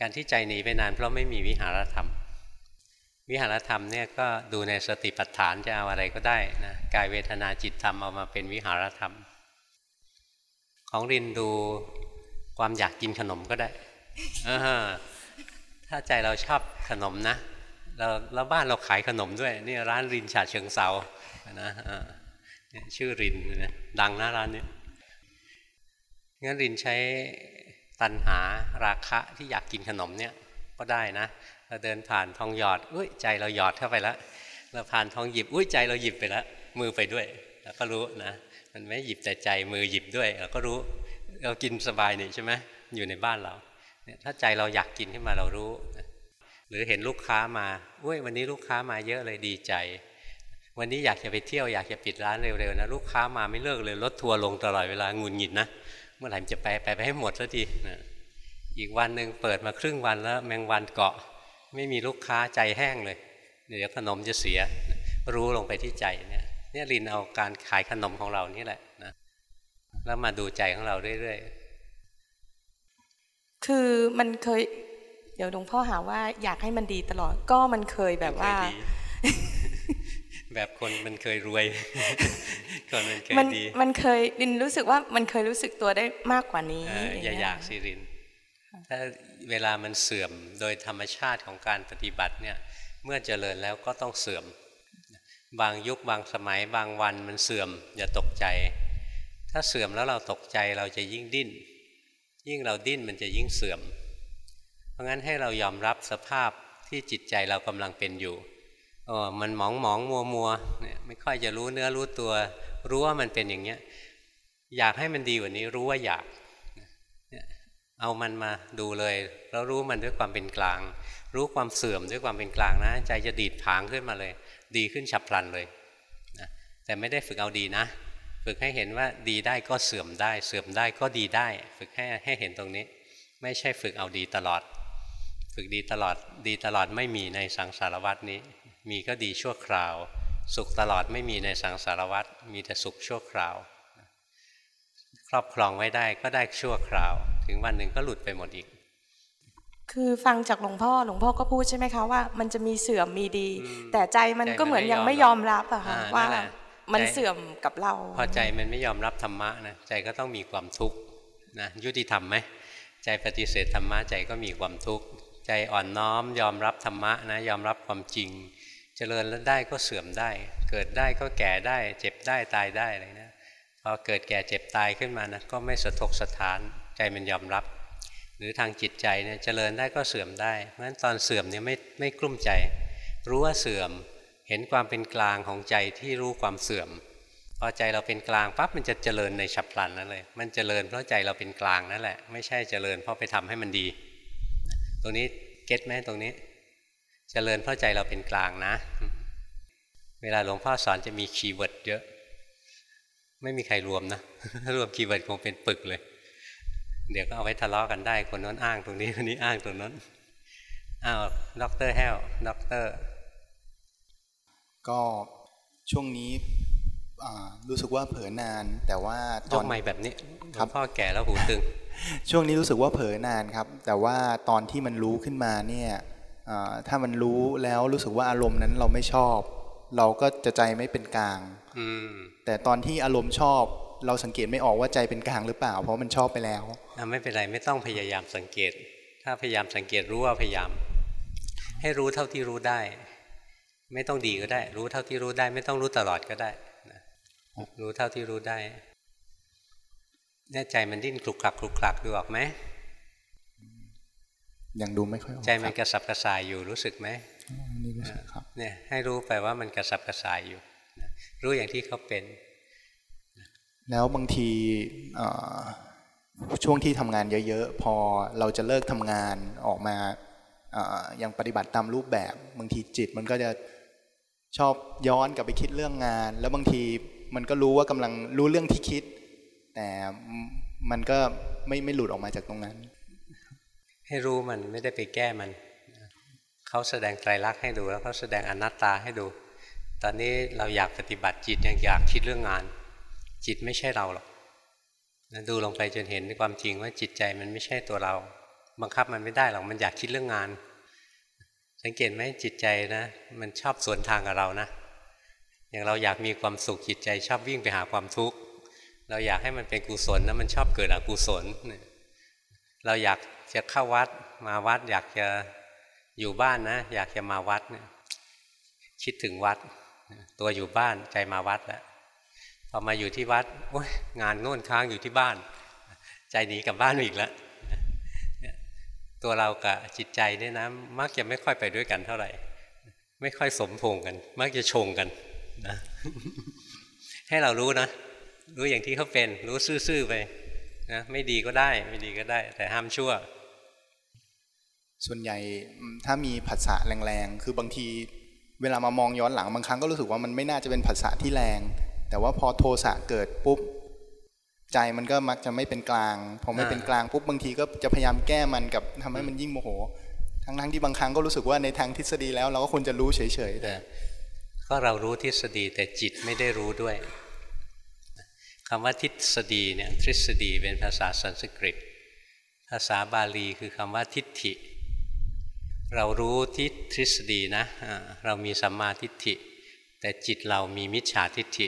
การที่ใจหนีไปนานเพราะไม่มีวิหารธรรม วิหารธรรมเนี่ยก็ดูในสติปัฏฐานจะเอาอะไรก็ได้นะกายเวทนาจิตธรรมเอามาเป็นวิหารธรรม ของรินดูความอยากกินขนมก็ได้ถ้าใจเราชอบขนมนะเราแล้วบ้านเราขายขนมด้วยนี่ร้านรินฉาเชิงเซานะชื่อรินนะดังนะร้านนี้งั้นรินใช้ ตัณหาราคะที่อยากกินขนมเนี่ยก็ได้นะเราเดินผ่านทองหยอดอุ้ยใจเราหยอดเข้าไปแล้วเราผ่านทองหยิบอุ้ยใจเราหยิบไปแล้วมือไปด้วยเราก็รู้นะ มันไม่หยิบแต่ใจมือหยิบด้วยเราก็รู้เรากินสบายนี่ใช่ไหมอยู่ในบ้านเราเนี่ยถ้าใจเราอยากกินขึ้นมาเรารู้ หรือเห็นลูกค้ามาอุ้ยวันนี้ลูกค้ามาเยอะเลยดีใจ วันนี้อยากจะไปเที่ยวอยากจะปิดร้านเร็วๆนะลูกค้ามาไม่เลิกเลยรถทัวร์ลงตลอดเวลางุนหงิดนะ เมื่อไหร่จะไปไปไปให้หมดสักทีนะอีกวันหนึ่งเปิดมาครึ่งวันแล้ว แมงวันเกาะ ไม่มีลูกค้าใจแห้งเลย เดี๋ยวขนมจะเสีย รู้ลงไปที่ใจเนี่ยเนี่ยลินเอาการขายขนมของเรานี่แหละนะแล้วมาดูใจของเราเรื่อยๆคือมันเคย เดี๋ยวหลวงพ่อหาว่าอยากให้มันดีตลอดก็มันเคยแบบว่า แบบคนมันเคยรวยคนมันเคยดีมันเคยลินรู้สึกว่ามันเคยรู้สึกตัวได้มากกว่านี้อย่าอยากสิรินถ้าเวลามันเสื่อมโดยธรรมชาติของการปฏิบัติเนี่ยเมื่อเจริญแล้วก็ต้องเสื่อม บางยุคบางสมัยบางวันมันเสื่อม อย่าตกใจ ถ้าเสื่อมแล้วเราตกใจเราจะยิ่งดิ้น ยิ่งเราดิ้นมันจะยิ่งเสื่อม เพราะงั้นให้เรายอมรับสภาพที่จิตใจเรากำลังเป็นอยู่ อ๋อมันหมองหมองมัวมัวเนี่ยไม่ค่อยจะรู้เนื้อรู้ตัว รู้ว่ามันเป็นอย่างเนี้ย อยากให้มันดีกว่านี้รู้ว่าอยากเอามันมาดูเลย แล้วรู้มันด้วยความเป็นกลาง รู้ความเสื่อมด้วยความเป็นกลางนะ ใจจะดีดผางขึ้นมาเลย ดีขึ้นฉับพลันเลยนะแต่ไม่ได้ฝึกเอาดีนะ ฝึกให้เห็นว่าดีได้ก็เสื่อมได้ เสื่อมได้ก็ดีได้ ฝึกให้ให้เห็นตรงนี้ ไม่ใช่ฝึกเอาดีตลอด ฝึกดีตลอดดีตลอดไม่มีในสังสารวัตนี้ มีก็ดีชั่วคราว สุขตลอดไม่มีในสังสารวัตมีแต่สุขชั่วคราว ครอบครองไว้ได้ก็ได้ชั่วคราว ถึงวันหนึ่งก็หลุดไปหมดอีก คือฟังจากหลวงพ่อหลวงพ่อก็พูดใช่ไหมคะว่ามันจะมีเสื่อมมีดี แต่ใจมันก็เหมือนยังไม่ยอมรับอะค่ะว่ามันเสื่อมกับเรา พอใจมันไม่ยอมรับธรรมะนะใจก็ต้องมีความทุกข์นะยุติธรรมไหมใจปฏิเสธธรรมะใจก็มีความทุกข์ ใจอ่อนน้อม ยอมรับธรรมะนะยอมรับความจริง เจริญแล้วได้ก็เสื่อมได้ เกิดได้ก็แก่ได้ เจ็บได้ตายได้อะไรนะพอเกิดแก่เจ็บตายขึ้นมานะก็ไม่สะทกสะท้านใจมันยอมรับ หรือทางจิตใจเนี่ยเจริญได้ก็เสื่อมได้เพราะฉะนั้นตอนเสื่อมเนี่ยไม่ไม่กลุ้มใจ รู้ว่าเสื่อมเห็นความเป็นกลางของใจที่รู้ความเสื่อมพอใจเราเป็นกลางปั๊บมันจะเจริญในฉับพลันนั่นเลย มันเจริญเพราะใจเราเป็นกลางนั่นแหละ ไม่ใช่เจริญเพราะไปทำให้มันดี ตรงนี้เก็ตไหมตรงนี้ จริญเพราะใจเราเป็นกลางนะ เวลาหลวงพ่อสอนจะมี keyword เยอะ ไม่มีใครรวมนะรวม keyword คงเป็นปึกเลย เดี๋ยวก็เอาไว้ทะเลาะกันได้ คนนั้นอ้างตรงนี้คนนี้อ้างตรงนั้นอ้าวด็อกเตอร์แฮลด็อกเตอร์ก็ช่วงนี้รู้สึกว่าเผลอนาน แต่ว่าตอนไม่แบบนี้ครับพ่อแก่แล้วหูตึง ช่วงนี้รู้สึกว่าเผลอนานครับ แต่ว่าตอนที่มันรู้ขึ้นมาเนี่ย ถ้ามันรู้แล้วรู้สึกว่าอารมณ์นั้นเราไม่ชอบ เราก็จะใจไม่เป็นกลางแต่ตอนที่อารมณ์ชอบ เราสังเกตไม่ออกว่าใจเป็นกลางหรือเปล่า เพราะมันชอบไปแล้วไม่เป็นไรไม่ต้องพยายามสังเกต ถ้าพยายามสังเกตรู้ว่าพยายาม ให้รู้เท่าที่รู้ได้ ไม่ต้องดีก็ได้ รู้เท่าที่รู้ได้ ไม่ต้องรู้ตลอดก็ได้รู้เท่าที่รู้ได้แน่ใจมันดิ้นคลุกคลักคลุกคลักดูออกไหม ยังดูไม่ค่อยออกใจมันกระสับกระส่ายอยู่รู้สึกไหมนี่รู้สึกครับเนี่ยให้รู้ไปว่ามันกระสับกระส่ายอยู่ รู้อย่างที่เขาเป็น แล้วบางทีช่วงที่ทำงานเยอะๆ พอเราจะเลิกทำงานออกมายังปฏิบัติตามรูปแบบ บางทีจิตมันก็จะชอบย้อนกลับไปคิดเรื่องงาน แล้วบางทีมันก็รู้ว่ากำลังรู้เรื่องที่คิด แต่มันก็ไม่ไม่หลุดออกมาจากตรงนั้น ให้รู้มันไม่ได้ไปแก้มัน เขาแสดงไตรลักษณ์ให้ดูแล้วเขาแสดงอนัตตาให้ดู ตอนนี้เราอยากปฏิบัติจิตยังอยากคิดเรื่องงาน จิตไม่ใช่เราหรอกดูลงไปจนเห็นความจริงว่าจิตใจมันไม่ใช่ตัวเรา บังคับมันไม่ได้หรอกมันอยากคิดเรื่องงาน สังเกตไหมจิตใจนะ มันชอบสวนทางกับเรานะ อย่างเราอยากมีความสุขจิตใจชอบวิ่งไปหาความทุกข์เราอยากให้มันเป็นกุศลนะมันชอบเกิดอกุศล เราอยาก จะเข้าวัดมาวัด อยากจะอยู่บ้านนะ อยากจะมาวัดเนี่ยคิดถึงวัด ตัวอยู่บ้านใจมาวัดแล้วพอมาอยู่ที่วัดโอ้ยงานโน่นค้างอยู่ที่บ้าน ใจหนีกลับบ้านอีกแล้วตัวเรากับจิตใจเนี่ยนะมักจะไม่ค่อยไปด้วยกันเท่าไหร่ ไม่ค่อยสมพงกัน มักจะชงกันนะให้เรารู้นะ รู้อย่างที่เขาเป็น รู้ซื่อๆไปนะไม่ดีก็ได้ ไม่ดีก็ได้ แต่ห้ามชั่ว ส่วนใหญ่ถ้ามีผัสสะแรงๆ คือบางทีเวลามามองย้อนหลังบางครั้งก็รู้สึกว่ามันไม่น่าจะเป็นผัสสะที่แรง แต่ว่าพอโทสะเกิดปุ๊บ ใจมันก็มักจะไม่เป็นกลาง พอไม่เป็นกลางปุ๊บบางทีก็จะพยายามแก้มันกับทำให้มันยิ่งโมโห ทั้งๆที่บางครั้งก็รู้สึกว่าในทางทฤษฎีแล้วเราก็ควรจะรู้เฉยๆแต่ ก็เรารู้ทฤษฎีแต่จิตไม่ได้รู้ด้วยคำว่าทฤษฎีเนี่ยทฤษฎีเป็นภาษาสันสกฤต ภาษาบาลีคือคำว่าทิฏฐิ เรารู้ทิทฤษฎีนะ เรามีสัมมาทิฏฐิ แต่จิตเรามีมิจฉาทิฏฐิ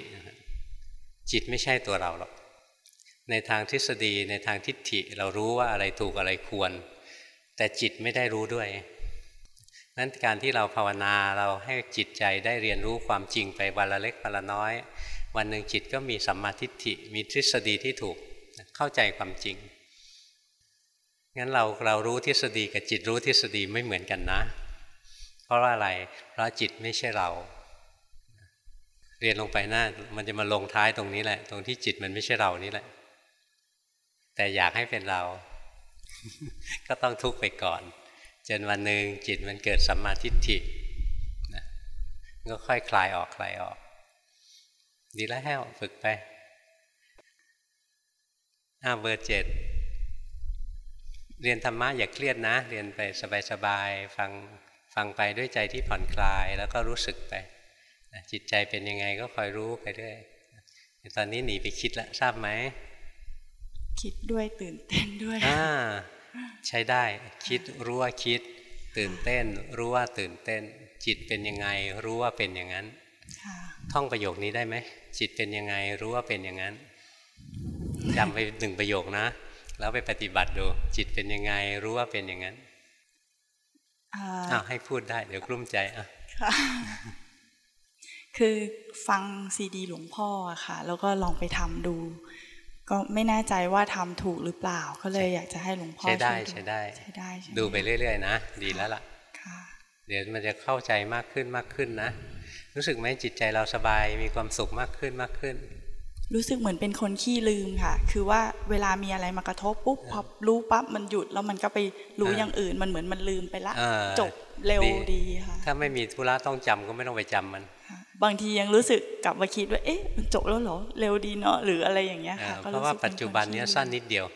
จิตไม่ใช่ตัวเราหรอก ในทางทฤษฎีในทางทิฏฐิเรารู้ว่าอะไรถูกอะไรควร แต่จิตไม่ได้รู้ด้วยนั้นการที่เราภาวนาเราให้จิตใจได้เรียนรู้ความจริงไปวันละเล็กวันละน้อย วันหนึ่งจิตก็มีสัมมาทิฏฐิ มีทฤษฎีที่ถูกเข้าใจความจริง งั้นเราเรารู้ทฤษฎีกับจิตรู้ทฤษฎีไม่เหมือนกันนะ เพราะว่าอะไร เพราะจิตไม่ใช่เรา เรียนลงไปหน้ามันจะมาลงท้ายตรงนี้แหละ ตรงที่จิตมันไม่ใช่เรานี่แหละ แต่อยากให้เป็นเรา ก็ต้องทุกข์ไปก่อนจนวันหนึ่งจิตมันเกิดสัมมาทิฏฐินะก็ค่อยคลายออกคลายออก ดีแล้วแห้วฝึกไปอ้าเบอร์เจ็ด เรียนธรรมะอย่าเครียดนะ เรียนไปสบายๆฟังฟังไปด้วยใจที่ผ่อนคลายแล้วก็รู้สึกไปจิตใจเป็นยังไงก็คอยรู้ไปเรื่อยตอนนี้หนีไปคิดแล้วทราบไหมคิดด้วยตื่นเต้นด้วยอ่าใช้ได้คิดรู้ว่าคิด ตื่นเต้น รู้ว่าตื่นเต้น จิตเป็นยังไง รู้ว่าเป็นอย่างนั้นท่องประโยคนี้ได้ไหมจิตเป็นยังไง รู้ว่าเป็นอย่างนั้นจำไปหนึ่งประโยคนะ แล้วไปปฏิบัติดู จิตเป็นยังไงรู้ว่าเป็นอย่างนั้นอ้าวให้พูดได้เดี๋ยวกลุ้มใจอะคือฟังซีดีหลวงพ่ออะค่ะ แล้วก็ลองไปทำดู ก็ไม่แน่ใจว่าทำถูกหรือเปล่า ก็เลยอยากจะให้หลวงพ่อใช้ได้ใช้ได้ใช้ได้ ดูไปเรื่อย ๆ นะ ดีแล้วล่ะเดี๋ยวมันจะเข้าใจมากขึ้นมากขึ้นนะ รู้สึกไหมจิตใจเราสบายมีความสุขมากขึ้นมากขึ้น รู้สึกเหมือนเป็นคนขี้ลืมค่ะ คือว่าเวลามีอะไรมากระทบปุ๊บพอรู้ปั๊บมันหยุดแล้วมันก็ไปรู้อย่างอื่น มันเหมือนมันลืมไปละอ่าจบเร็วดีค่ะ ถ้าไม่มีธุระต้องจำก็ไม่ต้องไปจำมัน บางทียังรู้สึกกลับมาคิดว่า เอ๊ะมันจบแล้วเหรอ เร็วดีเนาะหรืออะไรอย่างเงี้ยค่ะ เพก็ราะว่าสึกปัจจุบันเนี้ยสั้นนิดเดียว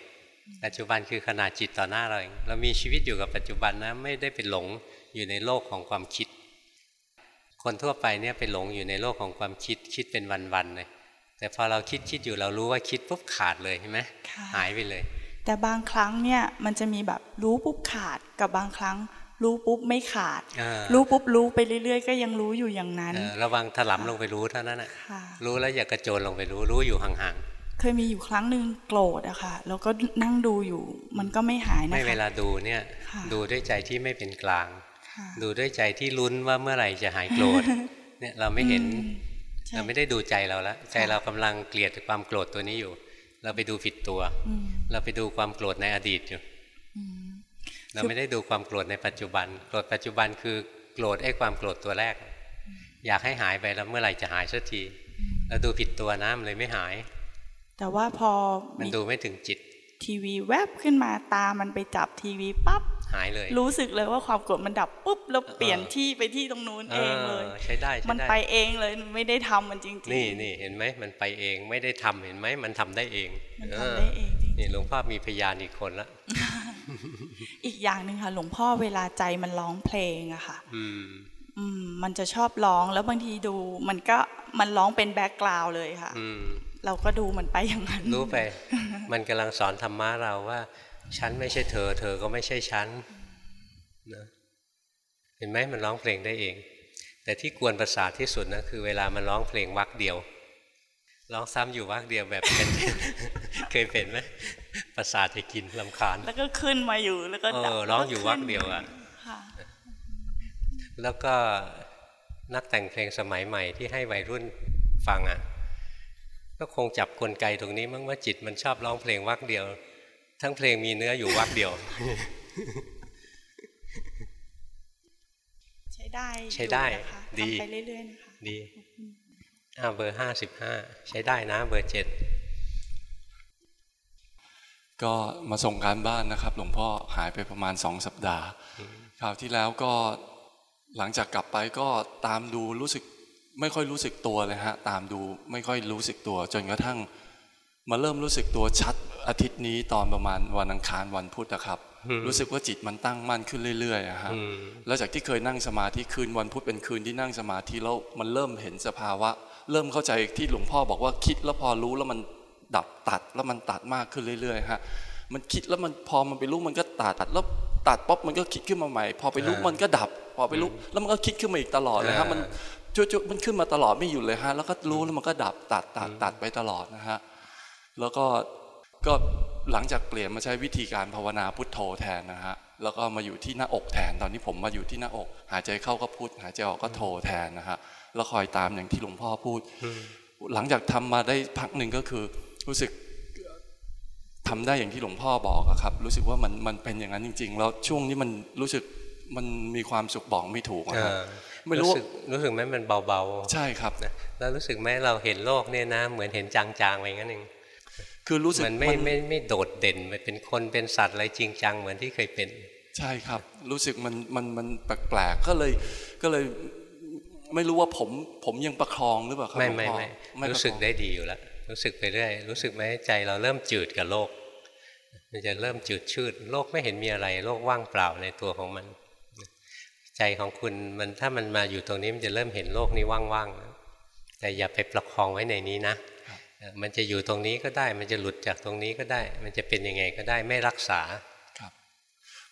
ปัจจุบันคือขนาดจิตต่อหน้าเราเองเรามีชีวิตอยู่กับปัจจุบันนะไม่ได้ไปหลงอยู่ในโลกของความคิด คนทั่วไปเนี่ยไปหลงอยู่ในโลกของความคิดคิดเป็นวันๆเลย แต่พอเราคิดคิดอยู่เรารู้ว่าคิดปุ๊บขาดเลยใช่ไหมค่ะหายไปเลย แต่บางครั้งเนี่ยมันจะมีแบบรู้ปุ๊บขาดกับบางครั้งรู้ปุ๊บไม่ขาดอ่ารู้ปุ๊บรู้ไปเรื่อย ๆ ก็ยังรู้อยู่อย่างนั้นเออระวังถลำลงไปรู้เท่านั้นนะค่ะรู้แล้วอย่ากระโจนลงไปรู้รู้อยู่ห่างเคยมีอยู่ครั้งหนึ่งโกรธอะค่ะแล้วก็นั่งดูอยู่ มันก็ไม่หายๆนะคะไม่เวลาดูเนี่ยค่ะดูด้วยใจที่ไม่เป็นกลางค่ะดูด้วยใจที่ลุ้นว่าเมื่อไหร่จะหายโกรธเนี่ยเราไม่เห็นอืมใช่ เราไม่ได้ดูใจเราแล้วใจเรากำลังเกลียดความโกรธตัวนี้อยู่ เราไปดูผิดตัวอืมเราไปดูความโกรธในอดีตอยู่อืมเราไม่ได้ดูความโกรธในปัจจุบัน โกรธปัจจุบันคือโกรธไอ้ความโกรธตัวแรก อยากให้หายไปแล้วเมื่อไหร่จะหายสักทีเราดูผิดตัวนะมันเลยไม่หาย แต่ว่าพอมันมีดูไม่ถึงจิต ทีวีแวบขึ้นมาตามันไปจับทีวีปั๊บ หายเลย รู้สึกเลยว่าความโกรธมันดับปุ๊บแล้วเปลี่ยนเออที่ไปที่ตรงนู้นเองเลยใช้ได้ใช้มันได้ไปเองเลยไม่ได้ทำมันจริงๆนี่นี่เห็นไหมมันไปเองไม่ได้ทำเห็นไหมมันทำได้เองมันทำได้เองจริงนี่หลวงพ่อมีพยานอีกคนละอีกอย่างหนึ่งค่ะ หลวงพ่อเวลาใจมันร้องเพลงอะค่ะอืมอืมมันจะชอบร้องแล้วบางทีดู มันก็มันร้องเป็นแบ็กกราวด์เลยค่ะอืมเราก็ดูมันไปอย่างนั้นรู้ไป มันกำลังสอนธรรมะเราว่า ฉันไม่ใช่เธอ เธอก็ไม่ใช่ฉันนะเห็นไหมมันร้องเพลงได้เอง แต่ที่กวนประสาทที่สุดนะคือเวลามันร้องเพลงวักเดียวร้องซ้ำอยู่วักเดียวแบบเป็นเคยเป็นไหมประสาทจะกินลำคาญ แล้วก็ขึ้นมาอยู่แล้วก็เอดับอร้องอยู่วักเดียวอะค่ะแล้วก็นักแต่งเพลงสมัยใหม่ที่ให้วัยรุ่นฟังอะ ก็คงจับกลไกตรงนี้มั้งว่าจิตมันชอบร้องเพลงวักเดียว ทั้งเพลงมีเนื้ออยู่วักเดียว ใช้ได้ใช้ได้อยู่นะคะดีทำไปเรื่อยๆนะคะดีอ่าเบอร์ห้าสิบห้าใช้ได้นะ เบอร์เจ็ดก็มาส่งการบ้านนะครับ หลวงพ่อหายไปประมาณสองสัปดาห์คราวที่แล้วก็หลังจากกลับไปก็ตามดูรู้สึกไม่ค่อยรู้สึกตัวเลยฮะ ตามดูไม่ค่อยรู้สึกตัว จนกระทั่ง มาเริ่มรู้สึกตัวชัดอาทิตย์นี้ตอนประมาณวันอังคารวันพุธนะครับ รู้สึกว่าจิตมันตั้งมั่นขึ้นเรื่อยๆอะฮะอืมแล้วจากที่เคยนั่งสมาธิคืนวันพุธเป็นคืนที่นั่งสมาธิแล้วมันเริ่มเห็นสภาวะ เริ่มเข้าใจที่หลวงพ่อบอกว่าคิดแล้วพอรู้แล้วมันดับตัดแล้วมันตัดมากขึ้นเรื่อยๆฮะมันคิดแล้วมันพอมันไปรู้มันก็ตัดตัดแล้วตัดป๊บมันก็คิดขึ้นมาใหม่ พอไปรู้มันก็ดับ พอไปรู้แล้วมันก็คิดขึ้นมาอีกตลอดเลยฮะมันจุ๊ๆมันขึ้นมาตลอดไม่หยุดเลยฮะแล้วก็รู้แล้วมันก็ดับตัดตัดตัดไปตลอดนะฮะ แล้วก็ก็หลังจากเปลี่ยนมาใช้วิธีการภาวนาพุทโธแทนนะฮะแล้วก็มาอยู่ที่หน้าอกแทนตอนนี้ผมมาอยู่ที่หน้าอก หายใจเข้าก็พุทหายใจออกก็โธแทนนะฮะแล้วคอยตามอย่างที่หลวงพ่อพูด หลังจากทำมาได้พักหนึ่งก็คือ รู้สึกทำได้อย่างที่หลวงพ่อบอกอะครับ รู้สึกว่ามันมันเป็นอย่างนั้นจริง ๆ แล้วช่วงนี้มันรู้สึกมันมีความสุขบอกไม่ถูกอะเอครับอไม่รู้สึกรู้สึกไหมมันเบาใช่ครับๆนะแล้วรู้สึกไหมเราเห็นโลกเนี่ยนะ เหมือนเห็นจางๆไปงั้นเอง คือรู้สึกมันไม่ไม่ไม่โดดเด่นไปเป็นคนเป็นสัตว์อะไรจริงจังเหมือนที่เคยเป็น ใช่ครับ รู้สึกมันมันมันแปลกๆก็เลยก็เลยไม่รู้ว่าผมผมยังประคองหรือเปล่าครับไม่หลวงไม่พ่อไม่ไม่รู้สึกประคองได้ดีอยู่แล้วรู้สึกไปเรื่อยรู้สึกไหมใจเราเริ่มจืดกับโลก มันจะเริ่มจืดชืดโลกไม่เห็นมีอะไร โลกว่างเปล่าในตัวของมัน ใจของคุณมันถ้ามันมาอยู่ตรงนี้มันจะเริ่มเห็นโลกนี้ว่างๆนะแต่อย่าไปประคองไว้ในนี้นะเออ มันจะอยู่ตรงนี้ก็ได้ มันจะหลุดจากตรงนี้ก็ได้ มันจะเป็นยังไงก็ได้ไม่รักษา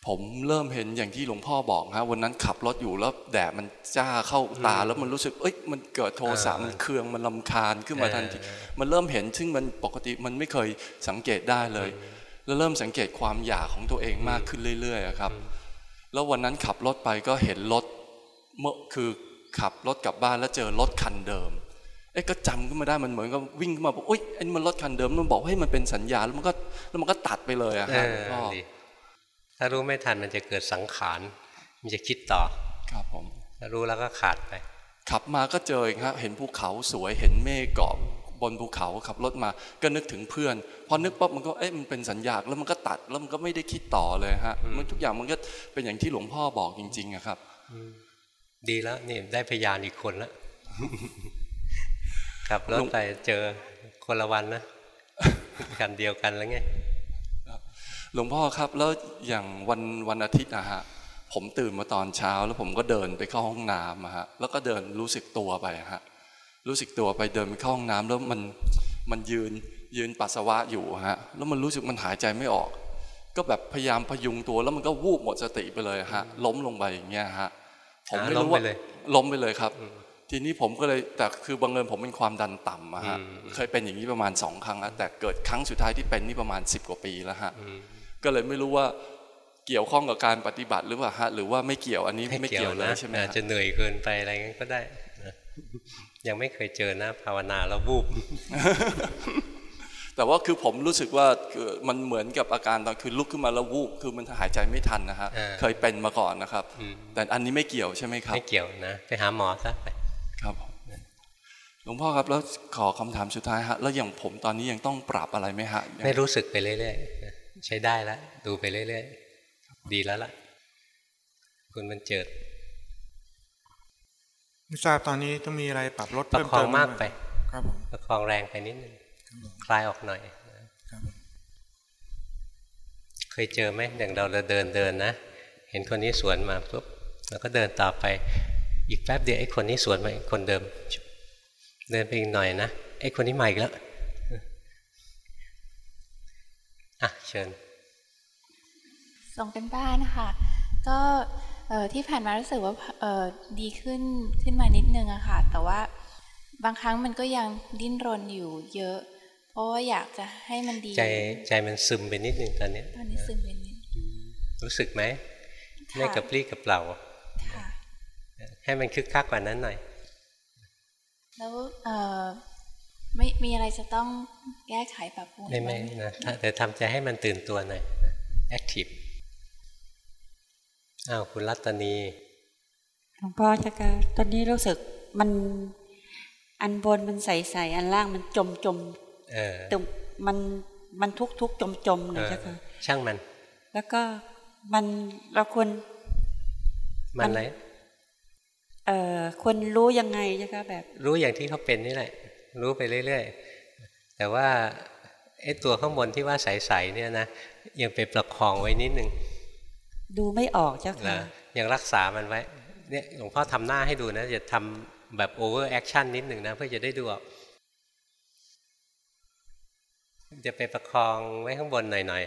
ผมเริ่มเห็นอย่างที่หลวงพ่อบอกฮะวันนั้นขับรถอยู่แล้วแดดมันจ้าเข้าตาแล้วมันรู้สึกเอ้ยมันเกิดโทสะเออมันเคืองมันลำคาญขึ้นมาเออทันทีมันเริ่มเห็นซึ่งมันปกติมันไม่เคยสังเกตได้เลย แล้วเริ่มสังเกตความอยากของตัวเองมากขึ้นเรื่อยๆอะครับ แล้ววันนั้นขับรถไปก็เห็นรถเมื่อคือขับรถกลับบ้านแล้วเจอรถคันเดิม เอ้ยก็จำขึ้นมาได้มันเหมือนกับวิ่งขึ้นมาบอกอุ้ยไอ้นี่มันรถคันเดิมมันบอกให้มันเป็นสัญญาแล้วมันก็แล้วมันก็ตัดไปเลยอะเอฮะอหลวงพ่อดีถ้ารู้ไม่ทันมันจะเกิดสังขารมันจะคิดต่อครับผมถ้ารู้แล้วก็ขาดไป ขับมาก็เจออีกครับเห็นภูเขาสวยเห็นเมฆเกาะบนภูเขาขับรถมาก็นึกถึงเพื่อน พอนึกปั๊บมันก็เอ๊ะมันเป็นสัญญาแล้วมันก็ตัดแล้วมันก็ไม่ได้คิดต่อเลยฮะมันทุกอย่างมันก็เป็นอย่างที่หลวงพ่อบอกจริงๆอะครับดีแล้วนี่ได้พยานอีกคนละ ขับรถไปเจอคนละวันนะกันเดียวกันแล้วไงหลวงพ่อครับแล้วอย่างวันวันอาทิตย์นะฮะผมตื่นมาตอนเช้า แล้วผมก็เดินไปเข้าห้องน้ำอะฮะแล้วก็เดินรู้สึกตัวไปฮะรู้สึกตัวไปเดินไปเข้าห้องน้ำแล้วมันมันยืนยืนปัสสาวะอยู่ฮะแล้วมันรู้สึกมันหายใจไม่ออก ก็แบบพยายามพยุงตัวแล้วมันก็วูบหมดสติไปเลยฮะล้มลงไปอย่างเงี้ยฮะผมไม่รู้ว่าล้มไปเลยล้มไปเลยครับ ทีนี้ผมก็เลยแต่คือบังเอิญผมเป็นความดันต่ำอะฮะอืมเคยเป็นอย่างนี้ประมาณสองครั้งแล้วแต่เกิดครั้งสุดท้ายที่เป็นนี่ประมาณ 10 กว่าปีแล้วฮะก็เลยไม่รู้ว่าเกี่ยวข้องกับการปฏิบัติหรือเปล่าฮะหรือว่าไม่เกี่ยวอันนี้ไม่เกี่ยวเลยนะใช่ไหมอาจฮะจะเหนื่อยเกินไปอะไรงั้นก็ได้นะยังไม่เคยเจอนะภาวนาแล้ววูบแต่ว่าคือผมรู้สึกว่าคือมันเหมือนกับอาการตอนคือลุกขึ้นมาแล้ววูบคือมันหายใจไม่ทันนะฮะอ่าเคยเป็นมาก่อนนะครับอืมแต่อันนี้ไม่เกี่ยวใช่ไหมครับไม่เกี่ยวนะ ไปหาหมอซะไป ครับผมหลวงพ่อครับแล้วขอคำถามสุดท้ายฮะแล้วอย่างผมตอนนี้ยังต้องปรับอะไรไหมฮะไม่รู้สึกไปเรื่อยๆนะใช้ได้แล้วดูไปเรื่อยๆดีแล้วล่ะ คุณมันเจิดไม่ทราบตอนนี้ต้องมีอะไรปรับลดประเพิ่มคอเติงมมากไป ครับผมประคองแรงไปนิดนึงคลายออกหน่อยนะครับผมเคยเจอไหมอย่างเราเดินเดินนะ เห็นคนนี้สวนมาปุ๊บแล้วก็เดินต่อไป อีกแป๊บเดียวไอ้คนนี้สวนมาอีกคนเดิม เดินไปอีกหน่อยนะไอ้คนนี้มาอีกแล้วอะเชิญ ส่งเป็นบ้านนะคะก็เอ่อที่ผ่านมารู้สึกว่าเอ่อดีขึ้นขึ้นมานิดนึงอะค่ะ แต่ว่าบางครั้งมันก็ยังดิ้นรนอยู่เยอะ เพราะว่าอยากจะให้มันดี ใจใจมันซึมไปนิดนึงตอนเนี้ยตอนนี้ซึมไปนิดรู้สึกไหมค่ะไม่กระปรี้กระเปร่าค่ะ ให้มันคึกคักกว่านั้นหน่อย แล้วเอ่อไม่มีอะไรจะต้องแก้ไขปรับปรุงไม่ไม่บ้างหนะถ้าแต่ทำใจให้มันตื่นตัวหน่อยแอคทีฟอ้าวคุณรัตนีหลวงพ่อเจ้าค่ะตอนนี้รู้สึกมันอันบนมันใสๆอันล่างมันจมจมเออๆตรงมันมันทุกทุกจมจมๆหเอน่อยอเจ้าค่ะช่างมัน แล้วก็มันเราควรมันอะไรเอ่อ ควรรู้ยังไงเจ้าค่ะแบบ รู้อย่างที่เขาเป็นนี่แหละ รู้ไปเรื่อยๆ แต่ว่าไอ้ตัวข้างบนที่ว่าใสๆเนี่ยนะยังไปประคองไว้นิดนึงดูไม่ออกเจ้านะค่ะยังรักษามันไว้เนี่ยหลวงพ่อทำหน้าให้ดูนะจะทำแบบ overaction นิดหนึ่งนะเพื่อจะได้ดูออกจะไปประคองไว้ข้างบนหน่อย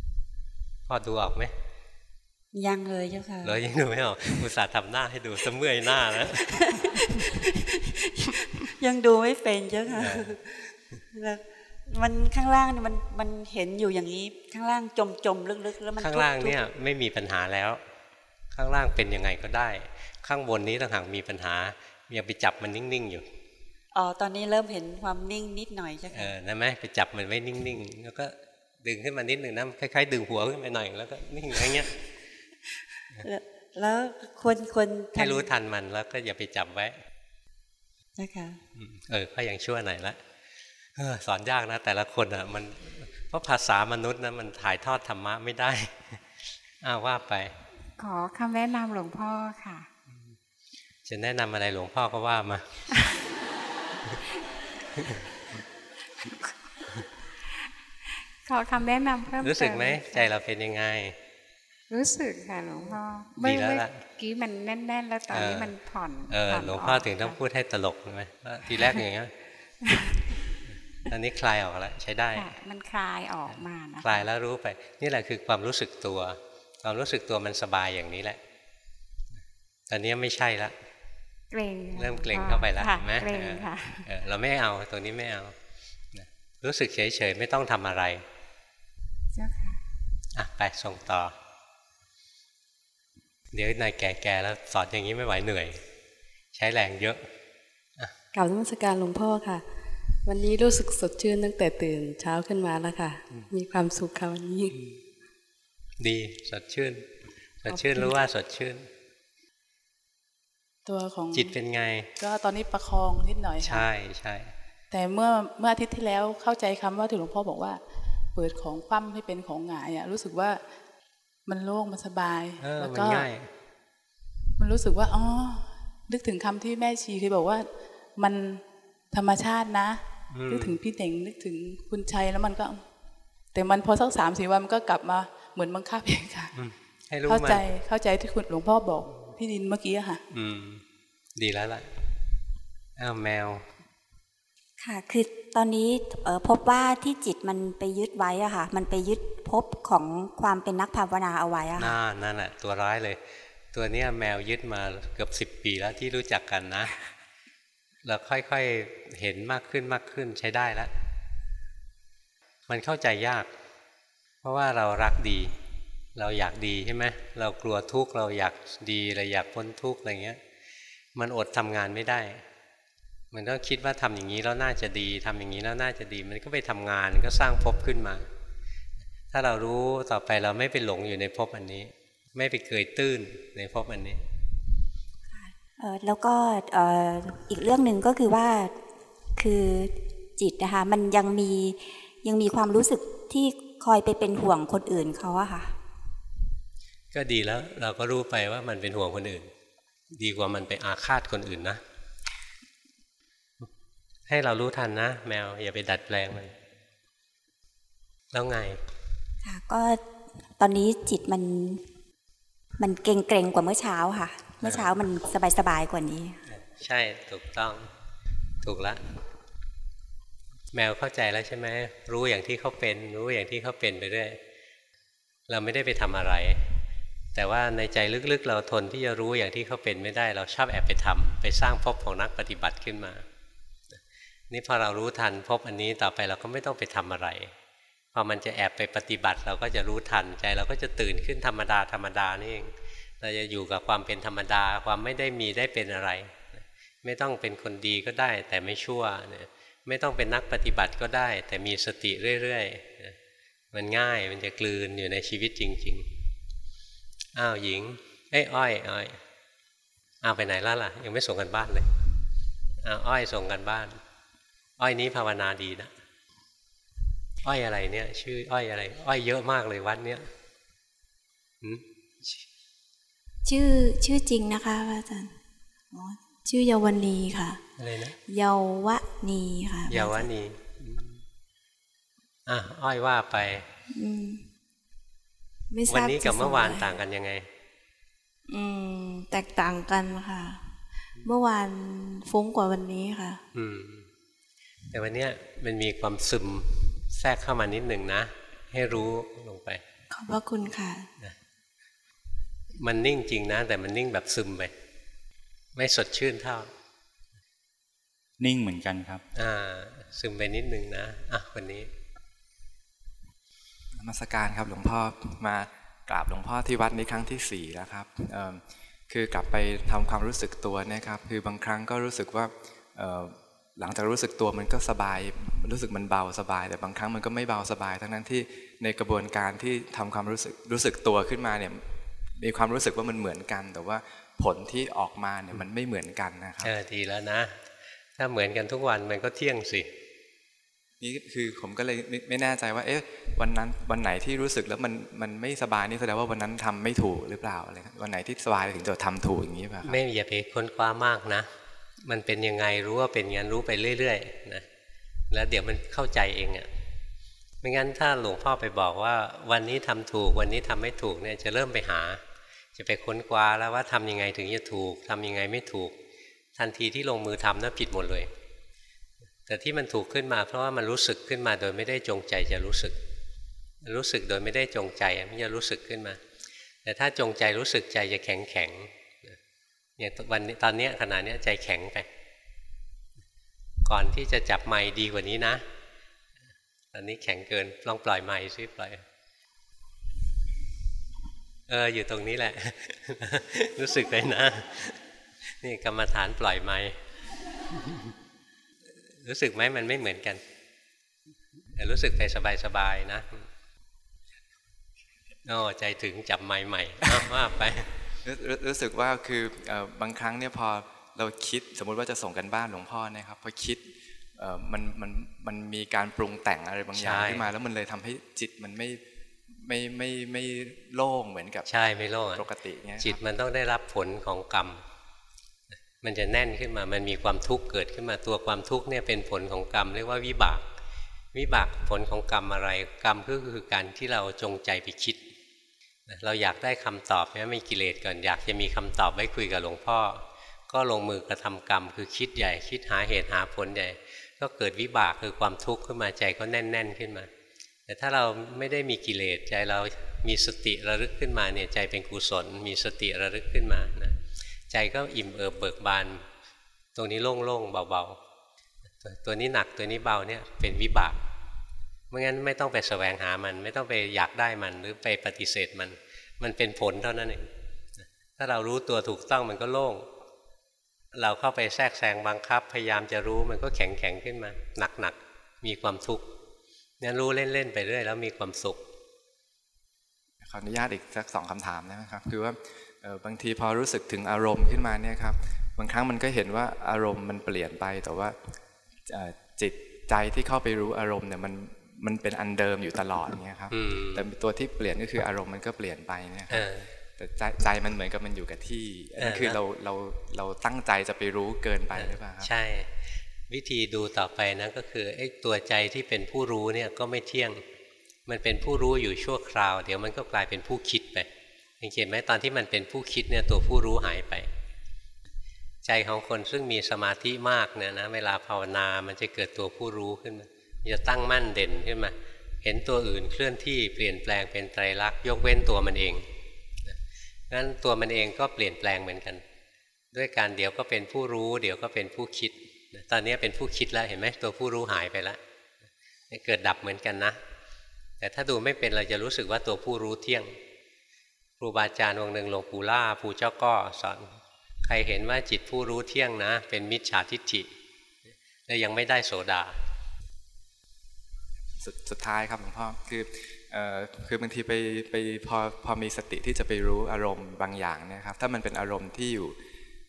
ๆ พอดูออกไหม ยังเลยเจ้าค่ะเลยยังดูไม่ออกอุตส่าห์ทำหน้าให้ดูสะเมื่อยหน้าแล้วยังดูไม่เป็นเจ้าค่ะเออแล้วมันข้างล่างเนี่ยมันมันเห็นอยู่อย่างนี้ ข้างล่างจมจมๆลึกๆ แล้วมันข้างทุกข์ล่างทุกข์เนี่ยไม่มีปัญหาแล้ว ข้างล่างเป็นยังไงก็ได้ ข้างบนนี้ต่างหากมีปัญหายังไปจับมันนิ่งๆอยู่อ๋อตอนนี้เริ่มเห็นความนิ่งนิดหน่อยเจ้าเอค่ะอนั่นไหมไปจับมันไว้นิ่งๆ แล้วก็ดึงขึ้นมานิดหนึ่งนะคล้ายๆ ดึงหัวขึ้นไปหน่อยแล้วก็นิ่งอย่างเงี้ย แล้วแล้วควรควรให้ทำรู้ทันมันแล้วก็อย่าไปจับไว้นะคะอืมเออก็ยังชั่วหน่อยละเออสอนยากนะ แต่ละคนอะ มันเพราะภาษามนุษย์นะมันถ่ายทอดธรรมะไม่ได้อ้าวว่าไป ขอคำแนะนำหลวงพ่อค่ะ จะแนะนำอะไรหลวงพ่อก็ว่ามา ขอคำแนะนำเพิ่มรู้สึกไหมเติใจเราเป็นยังไง รู้สึกค่ะหลวงพ่อดีแล้วเมื่อล่ะกี้มันแน่น ๆ แล้วตอนนี้มันผ่อนเออผ่นหลวงพ่ออถึงต้องค่ะพูดให้ตลกใช่ไหมว่าทีแรกอย่างเงี้ยอันนี้คลายออกแล้วใช้ได้ค่ะมันคลายออกมานะคลายแล้วรู้ไป นี่แหละคือความรู้สึกตัว ความรู้สึกตัวมันสบายอย่างนี้แหละ ตอนนี้ไม่ใช่ละเกรงค่ะเริ่มเกรงเข้าไปแล้วค่ะเห็นไหมเกรงเออค่ะเออเราไม่เอาตัวนี้ไม่เอานะรู้สึกเฉยๆไม่ต้องทำอะไรเจ้าค่ะอะไปส่งต่อ เดี๋ยวนายแก่ๆแล้วสอนอย่างนี้ไม่ไหวเหนื่อย ใช้แรงเยอะกล่าวนมัสการหลวงพ่อค่ะ วันนี้รู้สึกสดชื่นตั้งแต่ตื่นเช้าขึ้นมาแล้วค่ะ มีความสุขค่ะวันนี้ ดีสดชื่น สดชื่นรู้ว่าสดชื่น ตัวของจิตเป็นไง ก็ตอนนี้ประคองนิดหน่อยค่ะใช่ใช่แต่เมื่อเมื่ออาทิตย์ที่แล้วเข้าใจคำว่าที่หลวงพ่อบอกว่า เปิดของคว่ำให้เป็นของหงายอะรู้สึกว่า มันโล่งมันสบายเออแล้วมันก็ง่ายมันรู้สึกว่าอ๋อนึกถึงคำที่แม่ชีเคยบอกว่า มันธรรมชาตินะอืมนึกถึงพี่เน่งนึกถึงคุณชัยแล้วมันก็ แต่มันพอสักสามสี่วันมันก็กลับมาเหมือนบังคับเองค่ะอืมให้รู้เข้ามันใจเข้าใจที่คุณหลวงพ่อบอกพี่ดินเมื่อกี้อะค่ะ อืม ดีแล้วล่ะอ้าวแมว ค่ะคือ ตอนนี้พบว่าที่จิตมันไปยึดไว้อะค่ะ มันไปยึดพบของความเป็นนักภาวนาเอาไว้อะค่ะนั่นแหละตัวร้ายเลย ตัวเนี้ยแมวยึดมาเกือบสิบปีแล้วที่รู้จักกันนะเราค่อยๆเห็นมากขึ้นมากขึ้นใช้ได้แล้ว มันเข้าใจยาก เพราะว่าเรารักดี เราอยากดีใช่ไหมเรากลัวทุกข์เราอยากดีเราอยากพ้นทุกข์อะไรเงี้ย มันอดทำงานไม่ได้ มันก็คิดว่าทำอย่างนี้แล้วน่าจะดีทำอย่างนี้แล้วน่าจะดี มันก็ไปทำงานก็สร้างภพขึ้นมา ถ้าเรารู้ต่อไปเราไม่ไปหลงอยู่ในภพอันนี้ ไม่ไปเกยตื้นในภพอันนี้เอ่อแล้วก็เอ่ออีกเรื่องหนึ่งก็คือว่าคือจิตนะคะมันยังมียังมีความรู้สึกที่คอยไปเป็นห่วงคนอื่นเขาอะค่ะ ก็ดีแล้วเราก็รู้ไปว่ามันเป็นห่วงคนอื่น ดีกว่ามันไปอาฆาตคนอื่นนะ ให้เรารู้ทันนะ แมวอย่าไปดัดแปลงมัน แล้วไง ค่ะ ก็ตอนนี้จิตมันมันเกรงเกรงๆกว่าเมื่อเช้าค่ะ เมื่อเช้ามันสบายสบายๆกว่านี้ ใช่ถูกต้อง ถูกละ แมวเข้าใจแล้วใช่ไหมรู้อย่างที่เขาเป็น รู้อย่างที่เขาเป็นไปเรื่อยเราไม่ได้ไปทำอะไร แต่ว่าในใจลึกๆ เราทนที่จะรู้อย่างที่เขาเป็นไม่ได้ เราชอบแอบไปทำไปสร้างภพของนักปฏิบัติขึ้นมา นี่พอเรารู้ทันภพอันนี้ต่อไปเราก็ไม่ต้องไปทำอะไร พอมันจะแอบไปปฏิบัติเราก็จะรู้ทันใจเราก็จะตื่นขึ้นธรรมดาธรรมดานี่เอง เราจะอยู่กับความเป็นธรรมดาความไม่ได้มีได้เป็นอะไร ไม่ต้องเป็นคนดีก็ได้ แต่ไม่ชั่วเนี่ยไม่ต้องเป็นนักปฏิบัติก็ได้ แต่มีสติเรื่อยๆ มันง่ายมันจะกลืนอยู่ในชีวิตจริง ๆ อ้าวหญิง เอ้ยอ้อยอ้อยอ้าวไปไหนแล่ะล่ะ ยังไม่ส่งกันบ้านเลยอ้าวอ้อยส่งกันบ้าน อ้อยนี้ภาวนาดีนะอ้อยอะไรเนี่ย ชื่อ อ้อยอะไร อ้อยเยอะมากเลยวัดเนี้ยหืมชื่อชื่อจริงนะคะพระอาจารย์อ๋อชื่อเยาวณีค่ะอะไรนะเยาวณีค่ะเยาวนีอืมอะอ้อยว่าไปอืมไม่ทวันราบนี้กับจะเมื่อวานส่งะไรต่างกันยังไง อืม แตกต่างกันค่ะ เมื่อวานฟุ้งกว่าวันนี้ค่ะ อืม แต่วันเนี้ยมันมีความซึมแทรกเข้ามานิดหนึ่งนะ ให้รู้ลงไป ขอบพระคุณค่ะ มันนิ่งจริงนะ แต่มันนิ่งแบบซึมไป ไม่สดชื่นเท่า นิ่งเหมือนกันครับ อ่า ซึมไปนิดหนึ่งนะ อะวันนี้นมัสการครับหลวงพ่อมากราบหลวงพ่อที่วัดนี้ครั้งที่สี่แล้วครับเอิ่มคือกลับไปทำความรู้สึกตัวเนะครับ คือบางครั้งก็รู้สึกว่าเอ่อ หลังจากรู้สึกตัวมันก็สบาย รู้สึกมันเบาสบาย แต่บางครั้งมันก็ไม่เบาสบาย ทั้งนั้นที่ในกระบวนการที่ทำความรู้สึกรู้สึกตัวขึ้นมาเนี่ยมีความรู้สึกว่ามันเหมือนกัน แต่ว่าผลที่ออกมาเนี่ยมันไม่เหมือนกันนะครับเออดีแล้วนะ ถ้าเหมือนกันทุกวันมันก็เที่ยงสินี่คือผมก็เลยไม่ไม่แน่ใจว่า เอ๊ะวันนั้นวันไหนที่รู้สึกแล้วมันมันไม่สบายนี่แสดงว่าวันนั้นทำไม่ถูกหรือเปล่าอะไรครับวันไหนที่สบายถึงจะทำถูกอย่างนี้ป่ะครับไม่อย่าไปค้นคว้ามากนะ มันเป็นยังไงรู้ว่าเป็นงั้นรู้ไปเรื่อยๆนะแล้วเดี๋ยวมันเข้าใจเองอะ่ะไม่งั้นถ้าหลวงพ่อไปบอกว่า วันนี้ทำถูกวันนี้ทำไม่ถูกเนี่ยจะเริ่มไปหา จะไปค้นคว้าแล้วว่าทำยังไงถึงจะถูกทำยังไงไม่ถูก ทันทีที่ลงมือทำนั้นผิดหมดเลย แต่ที่มันถูกขึ้นมา เพราะว่ามันรู้สึกขึ้นมาโดยไม่ได้จงใจจะรู้สึก รู้สึกโดยไม่ได้จงใจมันจะรู้สึกขึ้นมา แต่ถ้าจงใจรู้สึกใจจะแข็งแข็ง เนี่ยวันตอนนี้ขณะนี้ใจแข็งไป ก่อนที่จะจับไม้ดีกว่านี้นะ ตอนนี้แข็งเกินลองปล่อยไม้ซิปล่อยเอออยู่ตรงนี้แหละ รู้สึกไปนะ นี่กรรมฐานปล่อยไม้รู้สึกไหมมันไม่เหมือนกันแต่รู้สึกไปสบายๆนะโอ้ใจถึงจับไม้ใหม่ว่าไป รู้รู้รู้สึกว่าคือเอ่อบางครั้งเนี่ยพอเราคิดสมมุติว่าจะส่งกันบ้านหลวงพ่อเนะครับพอคิดมันมันมันมีการปรุงแต่งอะไรบางอย่างขึ้นมา แล้วมันเลยทำให้จิตมันไม่ไม่ไม่ไม่โล่งเหมือนกับใช่ไม่โล่งปกติเนี้ยจิตมันต้องได้รับผลของกรรม มันจะแน่นขึ้นมามันมีความทุกข์เกิดขึ้นมาตัวความทุกข์เนี่ยเป็นผลของกรรมเรียกว่าวิบาก วิบากผลของกรรมอะไร กรรมก็คือการที่เราจงใจไปคิด เราอยากได้คำตอบเนี่ยมีกิเลสก่อนอยากจะมีคำตอบไว้คุยกับหลวงพ่อ ก็ลงมือกระทำกรรม คือคิดใหญ่คิดหาเหตุหาผลใหญ่ ก็เกิดวิบากคือความทุกข์ขึ้นมาใจก็แน่น ๆ ขึ้นมา แต่ถ้าเราไม่ได้มีกิเลสใจเรามีสติระลึกขึ้นมาเนี่ยใจเป็นกุศล มีสติระลึกขึ้นมานะใจก็อิ่มเอิบเบิกบาน ตรงนี้โล่งๆเบาๆตัวนี้หนักตัวนี้เบาเนี่ยเป็นวิบาก ไม่งั้นไม่ต้องไปแสวงหามัน ไม่ต้องไปอยากได้มัน หรือไปปฏิเสธมัน มันเป็นผลเท่านั้นเองถ้าเรารู้ตัวถูกต้องมันก็โล่ง เราเข้าไปแทรกแซงบังคับ พยายามจะรู้มันก็แข็งแข็งขึ้นมาหนักหนักมีความทุกข์เนี่ยรู้เล่นๆไปเรื่อยแล้วมีความสุขขออนุญาตอีกสักสองคำถามนะครับคือว่าบางทีพอรู้สึกถึงอารมณ์ขึ้นมาเนี่ยครับบางครั้งมันก็เห็นว่าอารมณ์มันเปลี่ยนไปแต่ว่าจิตใจที่เข้าไปรู้อารมณ์เนี่ยมัน มันเป็นอันเดิมอยู่ตลอดเนี่ยครับแต่ตัวที่เปลี่ยนก็คืออารมณ์มันก็เปลี่ยนไปเนี่ยครับแต่ใจใจมันเหมือนกับมันอยู่กับที่นั่นคือเราเราเราตั้งใจจะไปรู้เกินไปหรือเปล่าครับใช่ วิธีดูต่อไปนะก็คือไอ้ตัวใจที่เป็นผู้รู้เนี่ยก็ไม่เที่ยง มันเป็นผู้รู้อยู่ชั่วคราว เดี๋ยวมันก็กลายเป็นผู้คิดไปเห็นไหมตอนที่มันเป็นผู้คิดเนี่ยตัวผู้รู้หายไป ใจของคนซึ่งมีสมาธิมากเนี่ยนะเวลาภาวนามันจะเกิดตัวผู้รู้ขึ้นมา จะตั้งมั่นเด่นขึ้นมา เห็นตัวอื่นเคลื่อนที่เปลี่ยนแปลงเป็นไตรลักษณ์ยกเว้นตัวมันเองนั้นตัวมันเองก็เปลี่ยนแปลงเหมือนกัน ด้วยการเดี๋ยวก็เป็นผู้รู้ เดี๋ยวก็เป็นผู้คิด ตอนนี้เป็นผู้คิดแล้วเห็นไหมตัวผู้รู้หายไปแล้วเกิดดับเหมือนกันนะ แต่ถ้าดูไม่เป็นเราจะรู้สึกว่าตัวผู้รู้เที่ยงครูบาอาจารย์วงหนึ่งหลวงปู่ล่าปู่เจ้าก็สอนใครเห็นว่าจิตผู้รู้เที่ยงนะ เป็นมิจฉาทิฏฐิแล้วยังไม่ได้โสดา สสุดท้ายครับหลวงพ่อคือคือบางทีไปไปพอพอมีสติที่จะไปรู้อารมณ์บางอย่างเนี่ยครับ ถ้ามันเป็นอารมณ์ที่อยู่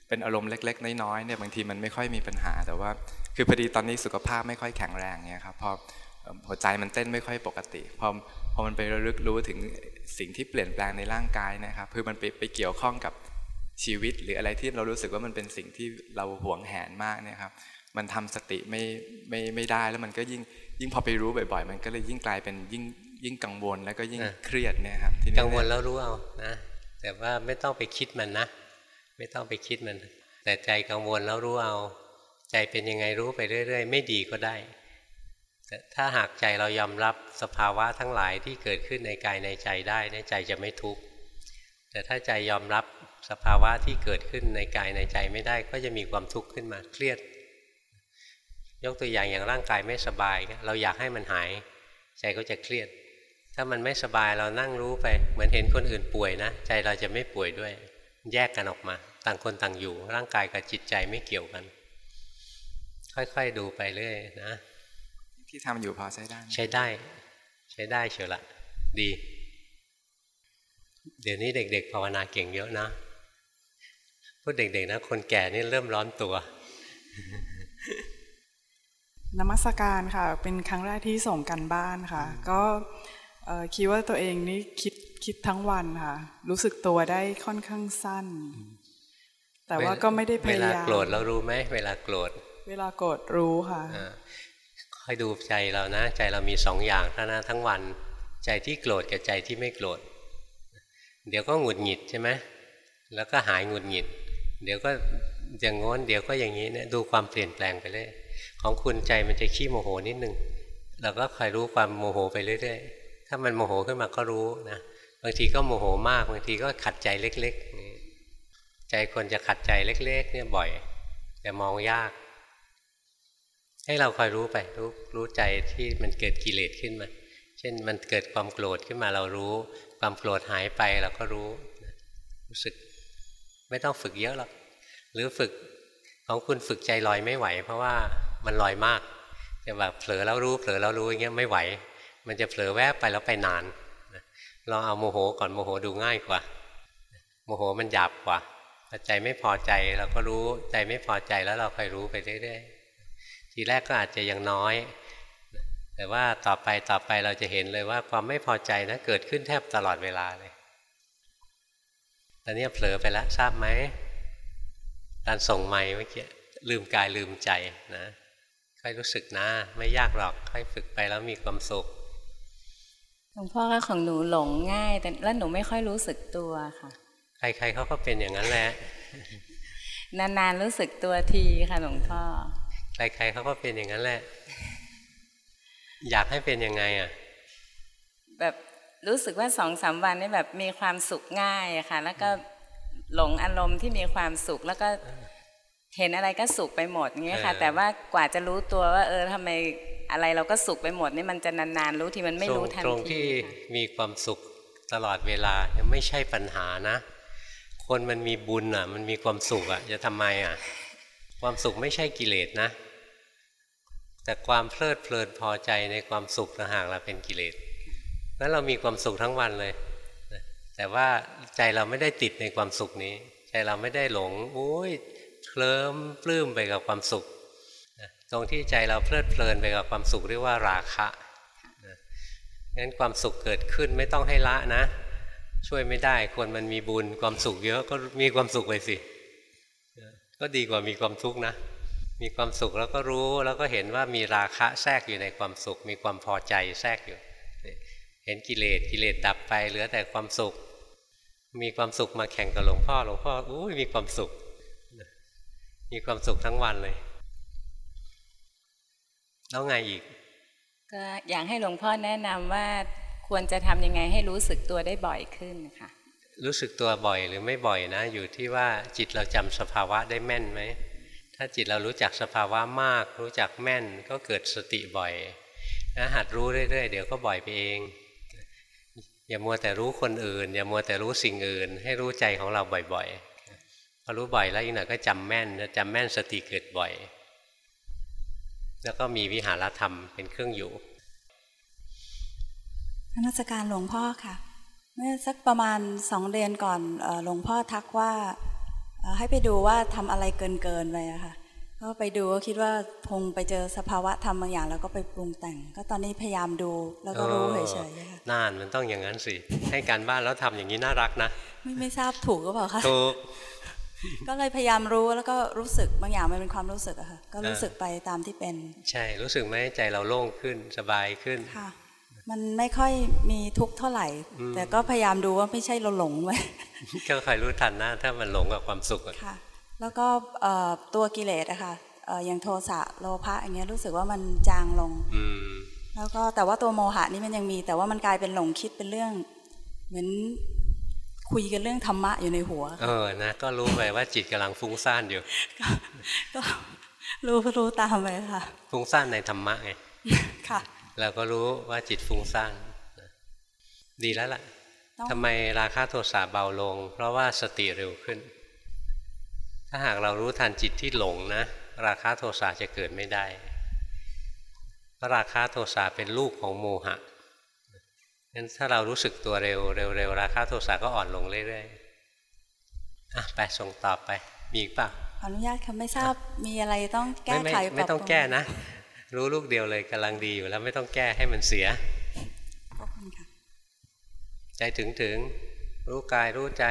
เป็นอารมณ์เล็ก ๆ น้อยๆเนี่ยบางทีมันไม่ค่อยมีปัญหาแต่ว่า คือพอดีตอนนี้สุขภาพไม่ค่อยแข็งแรงเนี่ยครับพอหัวใจมันเต้นไม่ค่อยปกติพอพอมันไประลึกรู้ถึงสิ่งที่เปลี่ยนแปลงในร่างกายนะครับคือมันไปไปเกี่ยวข้องกับชีวิต หรืออะไรที่เรารู้สึกว่ามันเป็นสิ่งที่เราหวงแหนมากเนี่ยครับมันทำสติไม่ไม่ไม่ได้แล้วมันก็ยิ่ง ยิ่งพอไปรู้บ่อยๆ มันก็เลยยิ่งกลายเป็นยิ่งยิ่งกังวลแล้วก็ยิ่งเครียดเนี่ยครับกังวลแล้วรู้เอานะแต่ว่าไม่ต้องไปคิดมันนะ ไม่ต้องไปคิดมัน แต่ใจกังวลแล้วรู้เอา ใจเป็นยังไงรู้ไปเรื่อย ๆ ไม่ดีก็ได้ แต่ถ้าหากใจเรายอมรับสภาวะทั้งหลายที่เกิดขึ้นในกายในใจได้ในใจจะไม่ทุกข์แต่ถ้าใจยอมรับสภาวะที่เกิดขึ้นในกายในใจไม่ได้ ก็จะมีความทุกข์ขึ้นมาเครียด ยกตัวอย่างอย่างร่างกายไม่สบาย เราอยากให้มันหาย ใจก็จะเครียด ถ้ามันไม่สบายเรานั่งรู้ไป เหมือนเห็นคนอื่นป่วยนะ ใจเราจะไม่ป่วยด้วย แยกกันออกมา ต่างคนต่างอยู่ ร่างกายกับจิตใจไม่เกี่ยวกัน ค่อยๆดูไปเรื่อยนะ ที่ทำอยู่พอใช้ได้ ใช้ได้ ใช้ได้เชียวละดี เดี๋ยวนี้เด็ก ๆ ภาวนาเก่งเยอะนะพูดเด็กๆนะ คนแก่นี่เริ่มร้อนตัว นมัสการค่ะ เป็นครั้งแรกที่ส่งกันบ้านค่ะ ก็คิดว่าตัวเองนี่คิดคิดทั้งวันค่ะ รู้สึกตัวได้ค่อนข้างสั้น แต่ว่าก็ไม่ได้พยายามเวลาโกรธเรารู้ไหมเวลาโกรธ เวลาโกรธรู้ค่ะค่อยดูใจเรานะ ใจเรามีสองอย่างท่านะทั้งวัน ใจที่โกรธกับใจที่ไม่โกรธ เดี๋ยวก็หงุดหงิดใช่ไหมแล้วก็หายหงุดหงิด เดี๋ยวก็อย่างงน้นเดี๋ยวก็อย่างนี้เนี่ยดูความเปลี่ยนแปลงไปเลย ของคุณใจมันจะขี้โมโหนิดนึงเราก็คอยรู้ความโมโหไปเรื่อยๆ ถ้ามันโมโหขึ้นมาก็รู้นะ บางทีก็โมโหมาก บางทีก็ขัดใจเล็กๆ ใจคนจะขัดใจเล็ก ๆ เนี่ยบ่อย แต่มองยาก ให้เราคอยรู้ไป รู้รู้ใจที่มันเกิดกิเลสขึ้นมา เช่นมันเกิดความโกรธขึ้นมาเรารู้ ความโกรธหายไปเราก็รู้ รู้สึก ไม่ต้องฝึกเยอะหรอก หรือฝึกของคุณฝึกใจลอยไม่ไหว เพราะว่า มันลอยมากจะแบบเผลอแล้วรู้เผลอแล้วรู้อย่างเงี้ยไม่ไหว มันจะเผลอแวบไปแล้วไปนานลองเอาโมโหก่อนโมโหดูง่ายกว่า โมโหมันหยาบกว่าใจไม่พอใจเราก็รู้ใจไม่พอใจแล้วเราคอยรู้ไปเรื่อยๆทีแรกก็อาจจะยังน้อย แต่ว่าต่อไปต่อไปเราจะเห็นเลยว่าความไม่พอใจนะเกิดขึ้นแทบตลอดเวลาเลยตอนนี้เผลอไปแล้วทราบไหมการส่งไม้เมื่อกี้ลืมกายลืมใจนะ ค่อยรู้สึกนะ ไม่ยากหรอกค่อยฝึกไปแล้วมีความสุขหลวงพ่อก็ของหนูหลงง่าย แต่แล้วหนูไม่ค่อยรู้สึกตัวค่ะ ใครๆเขาก็เป็นอย่างนั้นแหละนานๆรู้สึกตัวทีค่ะหลวงพ่อใครๆเขาก็เป็นอย่างนั้นแหละ อยากให้เป็นยังไงอะ แบบรู้สึกว่าสองสามวันนี้แบบมีความสุขง่ายอะค่ะ แล้วก็หลงอารมณ์ที่มีความสุขแล้วก็ เห็นอะไรก็สุขไปหมดเงี้ยค่ะ แต่ว่ากว่าจะรู้ตัวว่า เออทำไมอะไรเราก็สุขไปหมดนี่มันจะนานๆรู้ที่มันไม่รู้ทันทีตรงที่มีความสุขตลอดเวลายังไม่ใช่ปัญหานะ คนมันมีบุญอะ มันมีความสุขอะจะทำไมอะ ความสุขไม่ใช่กิเลสนะ แต่ความเพลิดเพลินพอใจในความสุขต่างหากเราเป็นกิเลสแล้วเรามีความสุขทั้งวันเลยแต่ว่าใจเราไม่ได้ติดในความสุขนี้ ใจเราไม่ได้หลงโอ้ย เคลิ้มปลื้มไปกับความสุข ตรงที่ใจเราเพลิดเพลินไปกับความสุขเรียกว่าราคะงั้นความสุขเกิดขึ้นไม่ต้องให้ละนะ ช่วยไม่ได้คนมันมีบุญความสุขเยอะก็มีความสุขไปสิ ก็ดีกว่ามีความทุกข์นะ มีความสุขแล้วก็รู้แล้วก็เห็นว่ามีราคะแทรกอยู่ในความสุข มีความพอใจแทรกอยู่ เห็นกิเลสกิเลสดับไปเหลือแต่ความสุข มีความสุขมาแข่งกับหลวงพ่อหลวงพ่ออุ้ยมีความสุข มีความสุขทั้งวันเลย แล้วไงอีก ก็อยากให้หลวงพ่อแนะนำว่าควรจะทำยังไงให้รู้สึกตัวได้บ่อยขึ้นค่ะ รู้สึกตัวบ่อยหรือไม่บ่อยนะ อยู่ที่ว่าจิตเราจำสภาวะได้แม่นไหม ถ้าจิตเรารู้จักสภาวะมาก รู้จักแม่นก็เกิดสติบ่อยนะหัดรู้เรื่อยๆ เดี๋ยวก็บ่อยไปเอง อย่ามัวแต่รู้คนอื่น อย่ามัวแต่รู้สิ่งอื่น ให้รู้ใจของเราบ่อยๆพ อรู้บ่อยแล้วอีกหน่อยก็จำแม่นจำแม่นสติเกิดบ่อย แล้วก็มีวิหารธรรมเป็นเครื่องอยู่นักการหลวงพ่อค่ะ เมื่อสักประมาณสองเดือนก่อนหลวงพ่อทักว่าให้ไปดูว่าทำอะไรเกินเกินไปอะค่ะก็ไปดูก็คิดว่าพงไปเจอสภาวะธรรมบางอย่าง แล้วก็ไปปรุงแต่ง ก็ตอนนี้พยายามดูแล้วก็รู้เฉยๆค่ะน่านมันต้องอย่างนั้นสิ ให้การบ้านแล้วทำอย่างนี้น่ารักนะ ไม่ไม่ทราบถูกก็เปล่าคะถูก ก็เลยพยายามรู้แล้วก็รู้สึกบางอย่างมันเป็นความรู้สึกอะค่ะ ก็รู้สึกไปตามที่เป็น ใช่รู้สึกไหมใจเราโล่งขึ้นสบายขึ้นค่ะ มันไม่ค่อยมีทุกข์เท่าไหร่ แต่ก็พยายามดูว่าไม่ใช่เราหลงไว้ก็คอยรู้ทันนะถ้ามันหลงกับความสุขค่ะ แล้วก็ตัวกิเลสอะค่ะอย่างโทสะโลภะอย่างเงี้ยรู้สึกว่ามันจางลงแล้วก็แต่ว่าตัวโมหะนี่มันยังมี แต่ว่ามันกลายเป็นหลงคิดเป็นเรื่อง เหมือน คุยกันเรื่องธรรมะอยู่ในหัว เออนะก็รู้ไปว่าจิตกำลังฟุ้งซ่านอยู่ก็รู้รู้ตามไปค่ะ ฟุ้งซ่านในธรรมะไงค่ะเราก็รู้ว่าจิตฟุ้งซ่านดีแล้วล่ะทำไมราคาโทสะเบาลง เพราะว่าสติเร็วขึ้น ถ้าหากเรารู้ทันจิตที่หลงนะ ราคาโทสะจะเกิดไม่ได้เพราะราคาโทสะเป็นลูกของโมหะ งั้นถ้าเรารู้สึกตัวเร็วเร็วๆราคาโทสะก็อ่อนลงเรื่อยๆอะไปส่งตอบไป มีอีกป่ะขออนุญาตค่ะไม่ทราบมีอะไรต้องแก้ไขไม่ต้องแก้นะ รู้ลูกเดียวเลยกำลังดีอยู่แล้วไม่ต้องแก้ให้มันเสียใจถึงถึงรู้กายรู้ใจ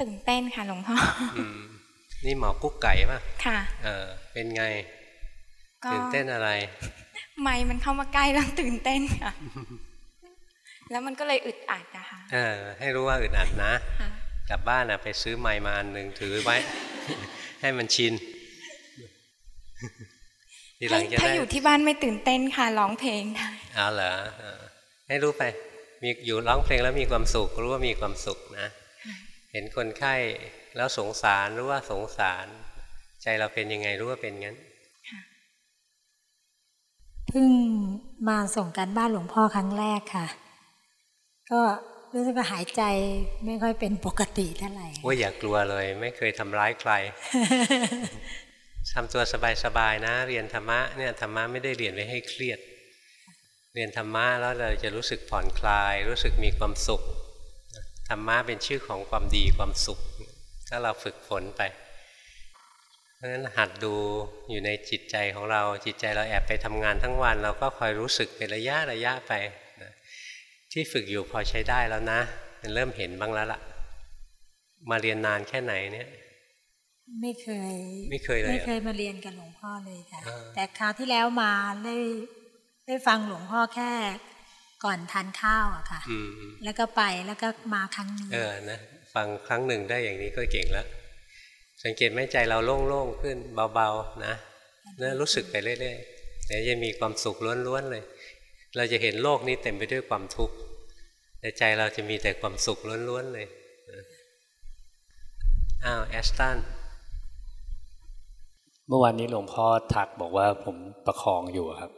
ตื่นเต้นค่ะหลวงพ่อนี่หมอกุ๊กไก่ป่ะ ค่ะ เออ เป็นไง ตื่นเต้นอะไร ไม่มันเข้ามาใกล้แล้วตื่นเต้นค่ะ แล้วมันก็เลยอึดอัดนะคะ เออ ให้รู้ว่าอึดอัดนะ กลับบ้านนะไปซื้อไม้มาอันหนึ่งถือไว้ ให้มันชินทีหลังจะได้ถ้าอยู่ที่บ้านไม่ตื่นเต้นค่ะร้องเพลงได้เอาเหรอให้รู้ไป มีอยู่ร้องเพลงแล้วมีความสุข รู้ว่ามีความสุขนะ เห็นคนไข้แล้วสงสารรู้ว่าสงสาร ใจเราเป็นยังไงรู้ว่าเป็นงั้น เพิ่งมาส่งการบ้านหลวงพ่อครั้งแรกค่ะ ก็รู้สึกว่าหายใจไม่ค่อยเป็นปกติเท่าไหร่ว่าอย่ากลัวเลย ไม่เคยทำร้ายใครทำตัวสบายๆนะ เรียนธรรมะเนี่ยธรรมะไม่ได้เรียนไว้ให้เครียด เรียนธรรมะแล้วเราจะรู้สึกผ่อนคลาย รู้สึกมีความสุขธรรมะเป็นชื่อของความดีความสุข ถ้าเราฝึกฝนไป ราะฉะนั้นหัดดูอยู่ในจิตใจของเราจิตใจเราแอบไปทำงานทั้งวัน เราก็คอยรู้สึกเป็นระยะระยะไปนะที่ฝึกอยู่พอใช้ได้แล้วนะ มันเริ่มเห็นบ้างแล้วล่ะ มาเรียนนานแค่ไหนเนี่ย ไม่เคย ไม่เคยเลยไม่เคยมาเรียนกับหลวงพ่อเลยค่ะแต่คราวที่แล้วมาได้ได้ฟังหลวงพ่อแค่ก่อนทานข้าวอะค่ะอืมแล้วก็ไปแล้วก็มาครั้งนี้เออนะฟังครั้งหนึ่งได้อย่างนี้ก็เก่งแล้ว สังเกตไหมใจเราโล่งๆขึ้นเบาๆนะเนะรู้สึกไปเรื่อยๆแต่จะมีความสุขล้วนๆเลย เราจะเห็นโลกนี้เต็มไปด้วยความทุกข์แต่ใจเราจะมีแต่ความสุขล้วนๆเลยอ้าวแอสตันเมื่อวานนี้หลวงพ่อทักบอกว่าผมประคองอยู่ครับ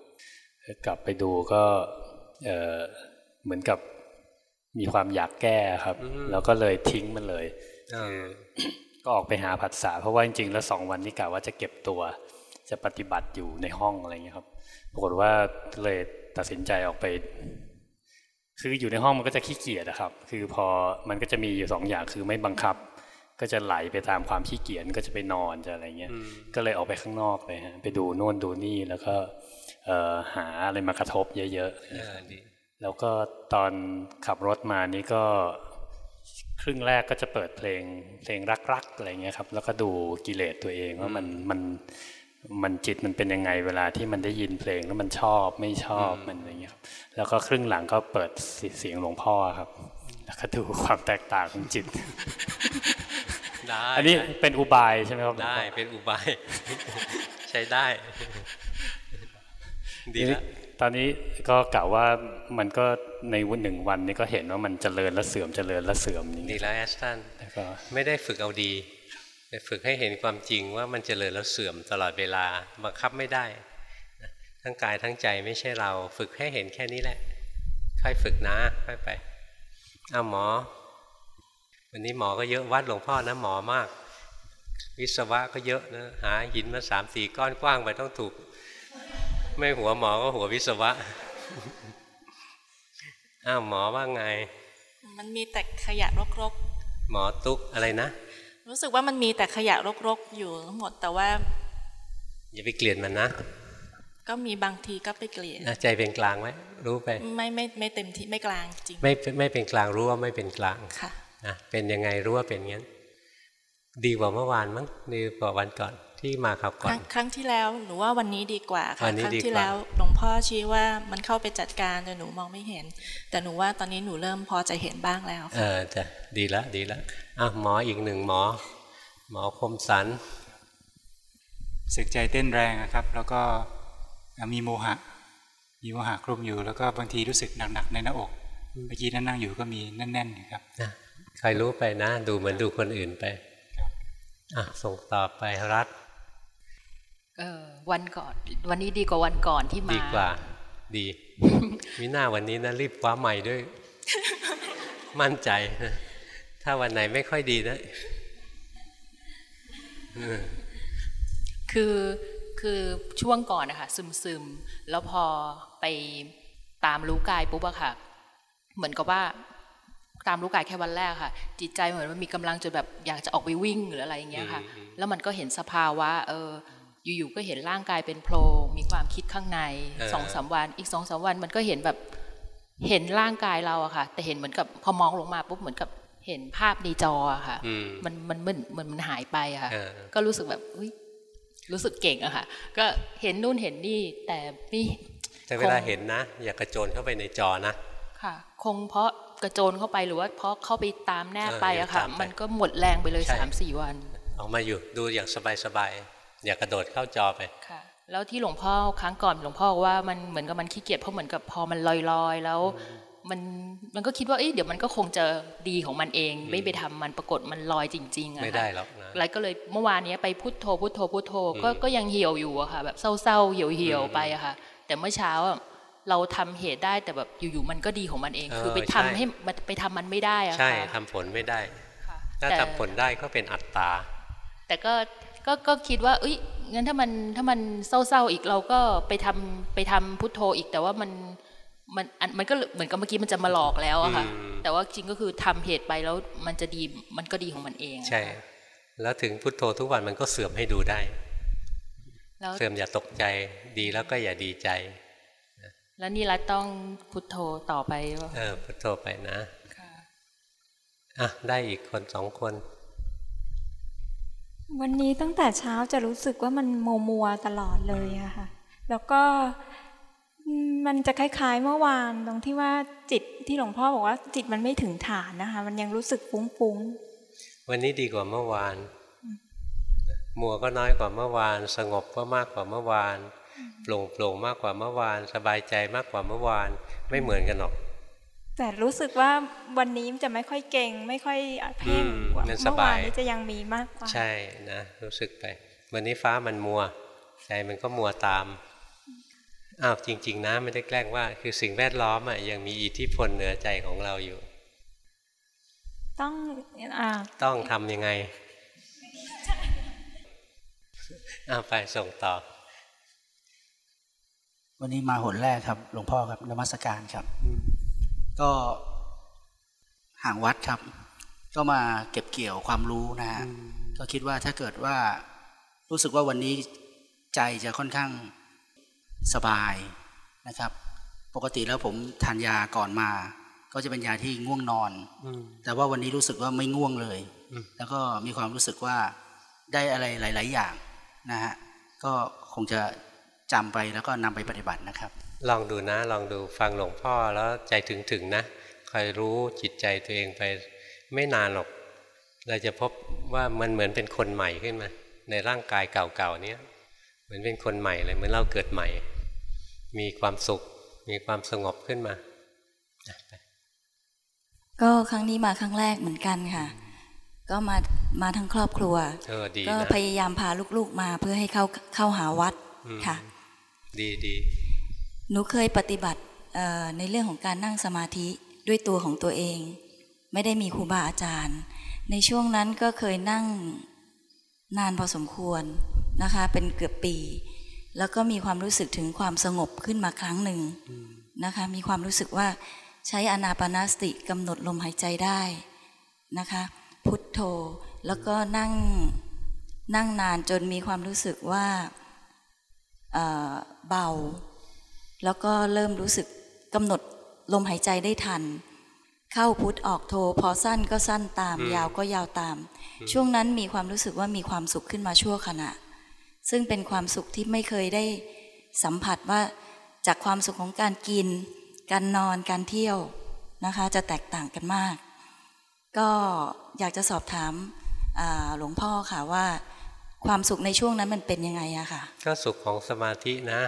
กลับไปดูก็เเหมือนกับมีความอยากแก้ครับ แล้วก็เลยทิ้งมันเลยคือ ก็ออกไปหาผัสสะเพราะว่าจริงๆแล้วสองวันนี้กะว่าจะเก็บตัว จะปฏิบัติอยู่ในห้องอะไรเงี้ยครับปรากฏว่าเลยตัดสินใจออกไป คืออยู่ในห้องมันก็จะขี้เกียจนะครับ คือพอมันก็จะมีอยู่สองอย่างคือไม่บังคับ ก็จะไหลไปตามความขี้เกียจก็จะไปนอนจะอะไรเงี้ยก็เลยออกไปข้างนอกเลยฮะไปดูโน่นดูนี่แล้วก็หาอะไรมากระทบเยอะๆแล้วก็ตอนขับรถมานี่ก็ ครึ่งแรกก็จะเปิดเพลงเพลงรักๆอะไรเงี้ยครับ แล้วก็ดูกิเลสตัวเองว่ามันมันมันจิตมันเป็นยังไงเวลาที่มันได้ยินเพลงแล้วมันชอบไม่ชอบมันอะไรเงี้ยครับแล้วก็ครึ่งหลังก็เปิดเสียงหลวงพ่อครับ แล้วก็ดูความแตกต่างของจิตได้อันนี้เป็นอุบายใช่ไหมครับได้เป็นอุบาย ใช้ได้ ดีแล้ว ตอนนี้ก็กล่าวว่ามันก็ในวันหนึ่งวันนี้ก็เห็นว่ามันเจริญและเสื่อมเจริญและเสื่อมนี่ดีแล้วแอสตันไม่ได้ฝึกเอาดีแต่ฝึกให้เห็นความจริงว่ามันเจริญแล้วเสื่อมตลอดเวลาบังคับไม่ได้ ทั้งกายทั้งใจไม่ใช่เรา ฝึกให้เห็นแค่นี้แหละ ค่อยฝึกนะค่อยไปอ้าวหมอ วันนี้หมอก็เยอะวัดหลวงพ่อนะหมอมาก วิศวะก็เยอะนะหาหินมาสามสี่ก้อนกว้างไปต้องถูก ไม่หัวหมอก็หัววิศวะ อ้าวหมอว่าไง มันมีแต่ขยะรกหมอตุ๊กอะไรนะๆรู้สึกว่ามันมีแต่ขยะรกๆ อยู่ทั้งหมดแต่ว่า อย่าไปเกลียดมันนะ ก็มีบางทีก็ไปเกลียดใจเป็นกลางไหมรู้ไป ไม่ไม่ไม่เต็มที่ไม่กลางจริง ไม่ไม่เป็นกลางรู้ว่าไม่เป็นกลาง ค่ะนะเป็นยังไงรู้ว่าเป็นงั้น ดีกว่าเมื่อวานมั้งดีกว่าวันก่อน ที่มาขับก่อน ครั้งที่แล้วหนูว่าวันนี้ดีกว่าค่ะวันนี้ครั้งดีกว่าที่แล้วหลวงพ่อชี้ว่ามันเข้าไปจัดการแต่หนูมองไม่เห็น แต่หนูว่าตอนนี้หนูเริ่มพอจะเห็นบ้างแล้วเออจะดีละดีละอะหมออีกหนึ่งหมอ หมอคมสันสึกใจเต้นแรงนะครับ แล้วก็มีโมหะ มีโมหะคลุมอยู่ แล้วก็บางทีรู้สึกหนักๆในหน้าอกเมื่อกี้นั่งนั่งอยู่ก็มีแน่นๆครับใครรู้ไปนะ ดูเหมือนดูคนอื่นไปอะส่งต่อไปรัฐ เออวันก่อน วันนี้ดีกว่าวันก่อนที่มา ดีกว่า ดีมิหน้าวันนี้นะรีบคว้าใหม่ด้วย มั่นใจนะถ้าวันไหนไม่ค่อยดีนะคือคือช่วงก่อนนะคะซึมซึมแล้วพอไปตามรู้กายปุ๊บอะค่ะ เหมือนกับว่าตามรู้กายแค่วันแรกค่ะ จิตใจเหมือนมันมีกำลังจะแบบอยากจะออกไปวิ่งหรืออะไรอย่างเงี้ยค่ะ แล้วมันก็เห็นสภาวะเออ อยู่ๆก็เห็นร่างกายเป็นโพรงมีความคิดข้างในสองสาวัน อีกสองสาวันมันก็เห็นแบบเห็นร่างกายเราอะค่ะ แต่เห็นเหมือนกับพอมองลงมาปุ๊บเหมือนกับเห็นภาพในจออะค่ะ มันมันเหมือนเหมือนมันหายไปอะค่ะ ก็รู้สึกแบบอุ้ยรู้สึกเก่งอะค่ะ ก็เห็นนู่นเห็นนี่แต่ไม่แต่เวลาเห็นนะ อย่ากระโจนเข้าไปในจอนะค่ะ คงเพราะกระโจนเข้าไปหรือว่าเพราะเข้าไปตามแนบไปอะค่ะเออตามไปมันก็หมดแรงไปเลยใช่สามสี่วัน ออกมาอยู่ดูอย่างสบายๆ อย่ากระโดดเข้าจอไปค่ะ แล้วที่หลวงพ่อครั้งก่อนหลวงพ่อบอกว่ามันเหมือนกับมันขี้เกียจเพราะเหมือนกับพอมันลอยๆ แล้วมันมันก็คิดว่าเอ๊ะเดี๋ยวมันก็คงจะดีของมันเอง ไม่ไปทำมันปรากฏมันลอยจริงๆอะค่ะไม่ได้หรอกนะแล้วก็เลยเมื่อวานนี้ไปพุทโธพุทโธพุทโธก็ก็ยังเหี่ยวอยู่อะค่ะ แบบเศร้าๆเหี่ยวเหี่ยวๆไปอะค่ะ แต่เมื่อเช้าอะเราทำเหตุได้แต่แบบอยู่ๆมันก็ดีของมันเองเออคือไปทำใช่ให้มันไปทำมันไม่ได้อะใช่ค่ะทำผลไม่ได้ถ้าแต่ทำผลได้ก็เป็นอัตตาแต่ก็ ก็ก็คิดว่าเอ้ยงั้นถ้ามันถ้ามันเศร้าๆอีกเราก็ไปทำไปทำพุทโธอีก แต่ว่ามันมันอันมันก็เหมือนกับเมื่อกี้มันจะมาหลอกแล้วอะค่ะ แต่ว่าจริงก็คือทำเหตุไปแล้วมันจะดีมันก็ดีของมันเอง ใช่ แล้วถึงพุทโธทุกวันมันก็เสื่อมให้ดูได้เสื่อมอย่าตกใจดีแล้วก็อย่าดีใจ แล้วนี่รัตต้องพุทโธต่อไปเออพุทโธไปนะอะได้อีกคนสองคน วันนี้ตั้งแต่เช้าจะรู้สึกว่ามันโมมัวตลอดเลยอะค่ะ แล้วก็มันจะคล้ายๆเมื่อวานตรงที่ว่าจิตที่หลวงพ่อบอกว่าจิตมันไม่ถึงฐานนะคะ มันยังรู้สึกฟุ้งๆ วันนี้ดีกว่าเมื่อวานมัวก็น้อยกว่าเมื่อวาน สงบก็มากกว่าเมื่อวานโปร่งโปร่งมากกว่าเมื่อวาน สบายใจมากกว่าเมื่อวาน ไม่เหมือนกันหรอก แต่รู้สึกว่าวันนี้จะไม่ค่อยเก่ง ไม่ค่อยเพ่งกว่าเมื่อวานนี้จะยังมีมากกว่า ใช่นะรู้สึกไป วันนี้ฟ้ามันมัว ใจมันก็มัวตามอ้าวจริง ๆ นะไม่ได้แกล้งว่า คือสิ่งแวดล้อมอะยังมีอิทธิพลเหนือใจของเราอยู่ ต้องอต้องทำยังไงอ้าวไปส่งต่อ วันนี้มาหนแรกครับหลวงพ่อครับนมัสการครับ ก็ห่างวัดครับ ก็มาเก็บเกี่ยวความรู้นะฮะก็คิดว่าถ้าเกิดว่ารู้สึกว่าวันนี้ใจจะค่อนข้างสบายนะครับ ปกติแล้วผมทานยาก่อนมา ก็จะเป็นยาที่ง่วงนอนแต่ว่าวันนี้รู้สึกว่าไม่ง่วงเลย แล้วก็มีความรู้สึกว่าได้อะไรหลาย ๆ อย่างนะฮะก็คงจะจำไปแล้วก็นำไปปฏิบัตินะครับ ลองดูนะ ลองดูฟังหลวงพ่อแล้วใจถึงถึงนะคอยรู้จิตใจตัวเองไปไม่นานหรอก เราจะพบว่ามันเหมือนเป็นคนใหม่ขึ้นมา ในร่างกายเก่าๆเนี้ยเหมือนเป็นคนใหม่เลยเหมือนเราเกิดใหม่ มีความสุข มีความสงบขึ้นมา ก็ครั้งนี้มาครั้งแรกเหมือนกันค่ะ ก็มามาทั้งครอบครัวก็พยายามพาลูกๆมาเพื่อให้เข้าเข้าหาวัดค่ะ ดีดี หนูเคยปฏิบัติในเรื่องของการนั่งสมาธิด้วยตัวของตัวเอง ไม่ได้มีครูบาอาจารย์ ในช่วงนั้นก็เคยนั่งนานพอสมควรนะคะเป็นเกือบปี แล้วก็มีความรู้สึกถึงความสงบขึ้นมาครั้งหนึ่งนะคะมีความรู้สึกว่าใช้อนาปนาสติกำหนดลมหายใจได้นะคะพุทโธแล้วก็นั่งนั่งนานจนมีความรู้สึกว่าเบา แล้วก็เริ่มรู้สึกกำหนดลมหายใจได้ทัน เข้าพุทออกโท พอสั้นก็สั้นตาม ยาวก็ยาวตาม ช่วงนั้นมีความรู้สึกว่ามีความสุขขึ้นมาชั่วขณะ ซึ่งเป็นความสุขที่ไม่เคยได้สัมผัสว่าจากความสุขของการกิน การนอน การเที่ยวนะคะ จะแตกต่างกันมาก ก็อยากจะสอบถามหลวงพ่อค่ะว่า ความสุขในช่วงนั้นมันเป็นยังไงอะค่ะ ก็สุขของสมาธินะ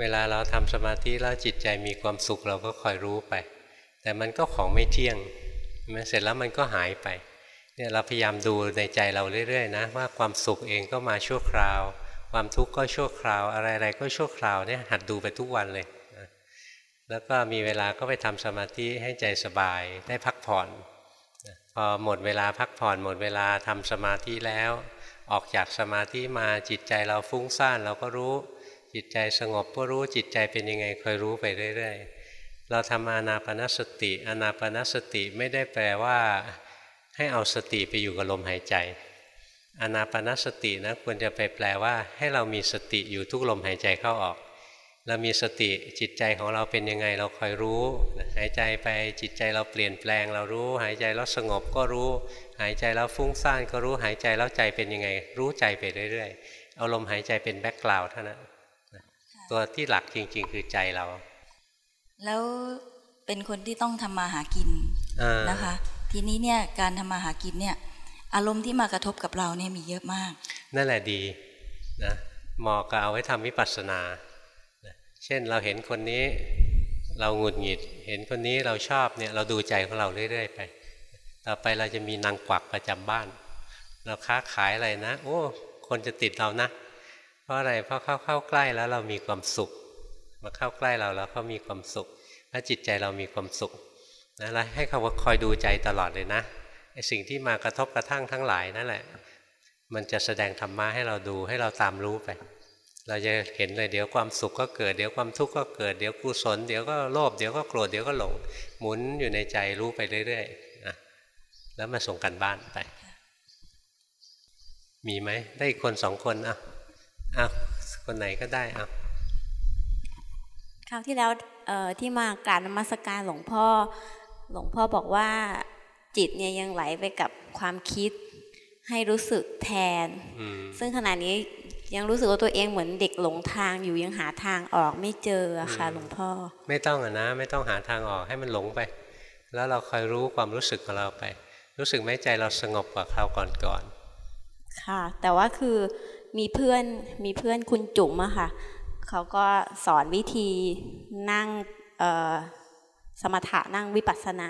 เวลาเราทำสมาธิแล้วจิตใจมีความสุขเราก็คอยรู้ไป แต่มันก็ของไม่เที่ยงมันเสร็จแล้วมันก็หายไปเนี่ยเราพยายามดูในใจเราเรื่อยๆนะว่าความสุขเองก็มาชั่วคราว ความทุกข์ก็ชั่วคราว อะไรๆก็ชั่วคราวเนี่ยหัดดูไปทุกวันเลยแล้วก็มีเวลาก็ไปทำสมาธิให้ใจสบายได้พักผ่อนพอหมดเวลาพักผ่อนหมดเวลาทำสมาธิแล้ว ออกจากสมาธิมาจิตใจเราฟุ้งซ่านเราก็รู้ จิตใจสงบก็รู้จิตใจเป็นยังไงคอยรู้ไปเรื่อยๆ เราทำอานาปนสติอานาปนสติไม่ได้แปลว่าให้เอาสติไปอยู่กับลมหายใจอานาปนสตินะควรจะไปแปลว่า ให้เรามีสติอยู่ทุกลมหายใจเข้าออก เรามีสติจิตใจของเราเป็นยังไงเราคอยรู้ หายใจไปจิตใจเราเปลี่ยนแปลง เรารู้ หายใจแล้วสงบก็รู้ หายใจแล้วฟุ้งซ่านก็รู้หายใจแล้วใจเป็นยังไง รู้ใจไปเรื่อยๆ เอาลมหายใจเป็นแบ็กกราวด์เท่านั้น ตัวที่หลักจริง ๆ คือใจเรา แล้วเป็นคนที่ต้องทำมาหากินนะคะ ทีนี้เนี่ยการทำมาหากินเนี่ยอารมณ์ที่มากระทบกับเราเนี่ยมีเยอะมาก นั่นแหละดีนะเหมาะกับเอาไว้ทำวิปัสสนา เช่นเราเห็นคนนี้เราหงุดหงิด เห็นคนนี้เราชอบเนี่ยเราดูใจของเราเรื่อยๆไป ต่อไปเราจะมีนางกวักประจำบ้าน เราค้าขายอะไรนะ โอ้ คนจะติดเรานะ เพราะอะไรเพราะเข้าเข้าใกล้แล้วเรามีความสุข มาเข้าใกล้เราแล้วเขามีความสุขถ้าจิตใจเรามีความสุขนะแล้วให้เขาคอยดูใจตลอดเลยนะไอสิ่งที่มากระทบกระทั่งทั้งหลายนั่นแหละ มันจะแสดงธรรมะให้เราดูให้เราตามรู้ไป เราจะเห็นเลยเดี๋ยวความสุขก็เกิดเดี๋ยวความทุกข์ก็เกิดเดี๋ยวกุศลเดี๋ยวก็โลภเดี๋ยวก็โกรธเดี๋ยวก็หลงหมุนอยู่ในใจรู้ไปเรื่อยๆนะแล้วมาส่งกันบ้านไป มีไหมได้คนสองคนอะ อะคนไหนก็ได้อะคราวที่แล้วที่มากราบนมัสการหลวงพ่อ หลวงพ่อบอกว่าจิตเนี่ยยังไหลไปกับความคิด ให้รู้สึกแทน ซึ่งขณะนี้ยังรู้สึกว่าตัวเองเหมือนเด็กหลงทางอยู่ยังหาทางออกไม่เจอค่ะหลวงพ่อ ไม่ต้องอะนะ ไม่ต้องหาทางออกให้มันหลงไป แล้วเราคอยรู้ความรู้สึกของเราไป รู้สึกไหมใจเราสงบกว่าคราวก่อนๆค่ะ แต่ว่าคือ มีเพื่อนมีเพื่อนคุณจุ๋มอะค่ะเขาก็สอนวิธีนั่งสมถะนั่งวิปัสสนา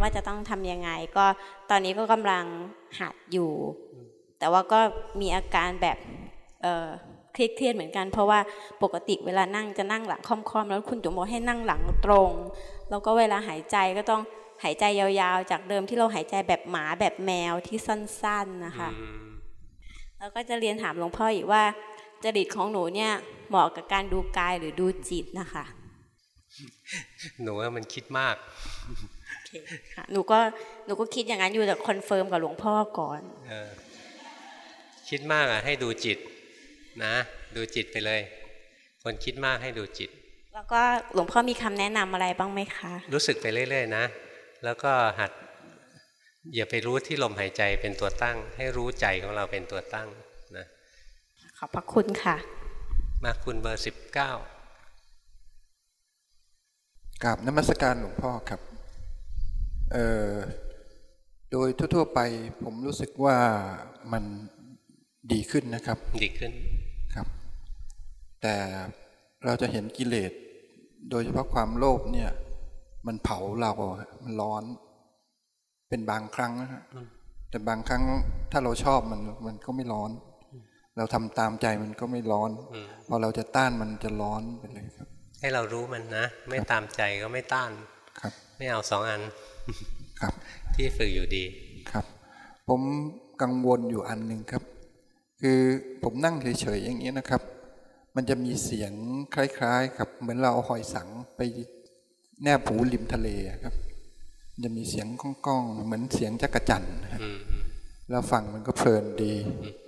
ว่าจะต้องทำยังไง ก็ตอนนี้ก็กำลังหัดอยู่ แต่ว่าก็มีอาการแบบเครียดๆเหมือนกัน เพราะว่าปกติเวลานั่งจะนั่งหลังค่อมๆแล้วคุณจุ๋มบอกให้นั่งหลังตรง แล้วก็เวลาหายใจก็ต้องหายใจยาวๆ จากเดิมที่เราหายใจแบบหมาแบบแมวที่สั้น ๆนะคะ แล้วก็จะเรียนถามหลวงพ่ออีกว่า จริตของหนูเนี่ยเหมาะกับการดูกายหรือดูจิตนะคะ หนูว่ามันคิดมากค่ะหนูก็หนูก็คิดอย่างนั้นอยู่แต่ confirm กับหลวงพ่อก่อนอคิดมากอะ ให้ดูจิต นะ ดูจิตไปเลย คนคิดมากให้ดูจิต แล้วก็หลวงพ่อมีคำแนะนำอะไรบ้างไหมคะ รู้สึกไปเรื่อย ๆ นะ แล้วก็หัด อย่าไปรู้ที่ลมหายใจเป็นตัวตั้ง ให้รู้ใจของเราเป็นตัวตั้งนะขอบพระคุณค่ะ มาคุณเบอร์สิบเก้ากราบนมัสการหลวงพ่อครับเอ่อโดยทั่วๆไปผมรู้สึกว่ามันดีขึ้นนะครับ ดีขึ้นครับ แต่เราจะเห็นกิเลส โดยเฉพาะความโลภเนี่ย มันเผาเรา มันร้อน เป็นบางครั้งนะฮะแต่บางครั้งถ้าเราชอบมันมันก็ไม่ร้อน เราทำตามใจมันก็ไม่ร้อน พอเราจะต้านมันจะร้อนไปเลยครับ ให้เรารู้มันนะ ไม่ตามใจก็ไม่ต้านครับ ไม่เอาสองอันครับ ที่ฝึกอยู่ดีครับ ผมกังวลอยู่อันหนึ่งครับ คือผมนั่งเฉยๆอย่างนี้นะครับ มันจะมีเสียงคล้ายๆกับเหมือนเราเอาหอยสังไปแนบหูริมทะเลครับ จะมีเสียงก้องๆเหมือนเสียงจักระจันนะครับแล้วฟังมันก็เพลินดี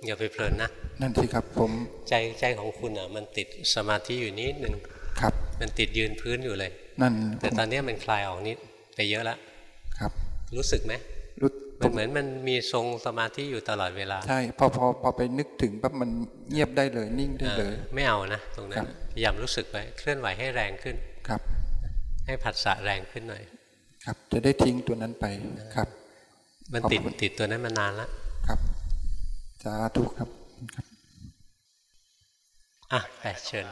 อย่าไปเพลินนะนั่นสิครับผมใจใจของคุณอะ มันติดสมาธิอยู่นิดนึงครับ มันติดยืนพื้นอยู่เลย นั่น แต่ตอนนี้มันคลายออกนิดไปเยอะแล้วครับ รู้สึกไหมรู้มันเหมือนมันมีทรงสมาธิอยู่ตลอดเวลา ใช่พอพอพอไปนึกถึงปั๊บมันเงียบได้เลยนิ่งได้เลย ไม่เอานะตรงนั้นพยายามรู้สึกไปเคลื่อนไหวให้แรงขึ้นครับ ให้ผัสสะแรงขึ้นหน่อย ครับ จะได้ทิ้งตัวนั้นไปครับ มันติดติดตัวนั้นมานานแล้วครับสาธุครับอะไปเชิญ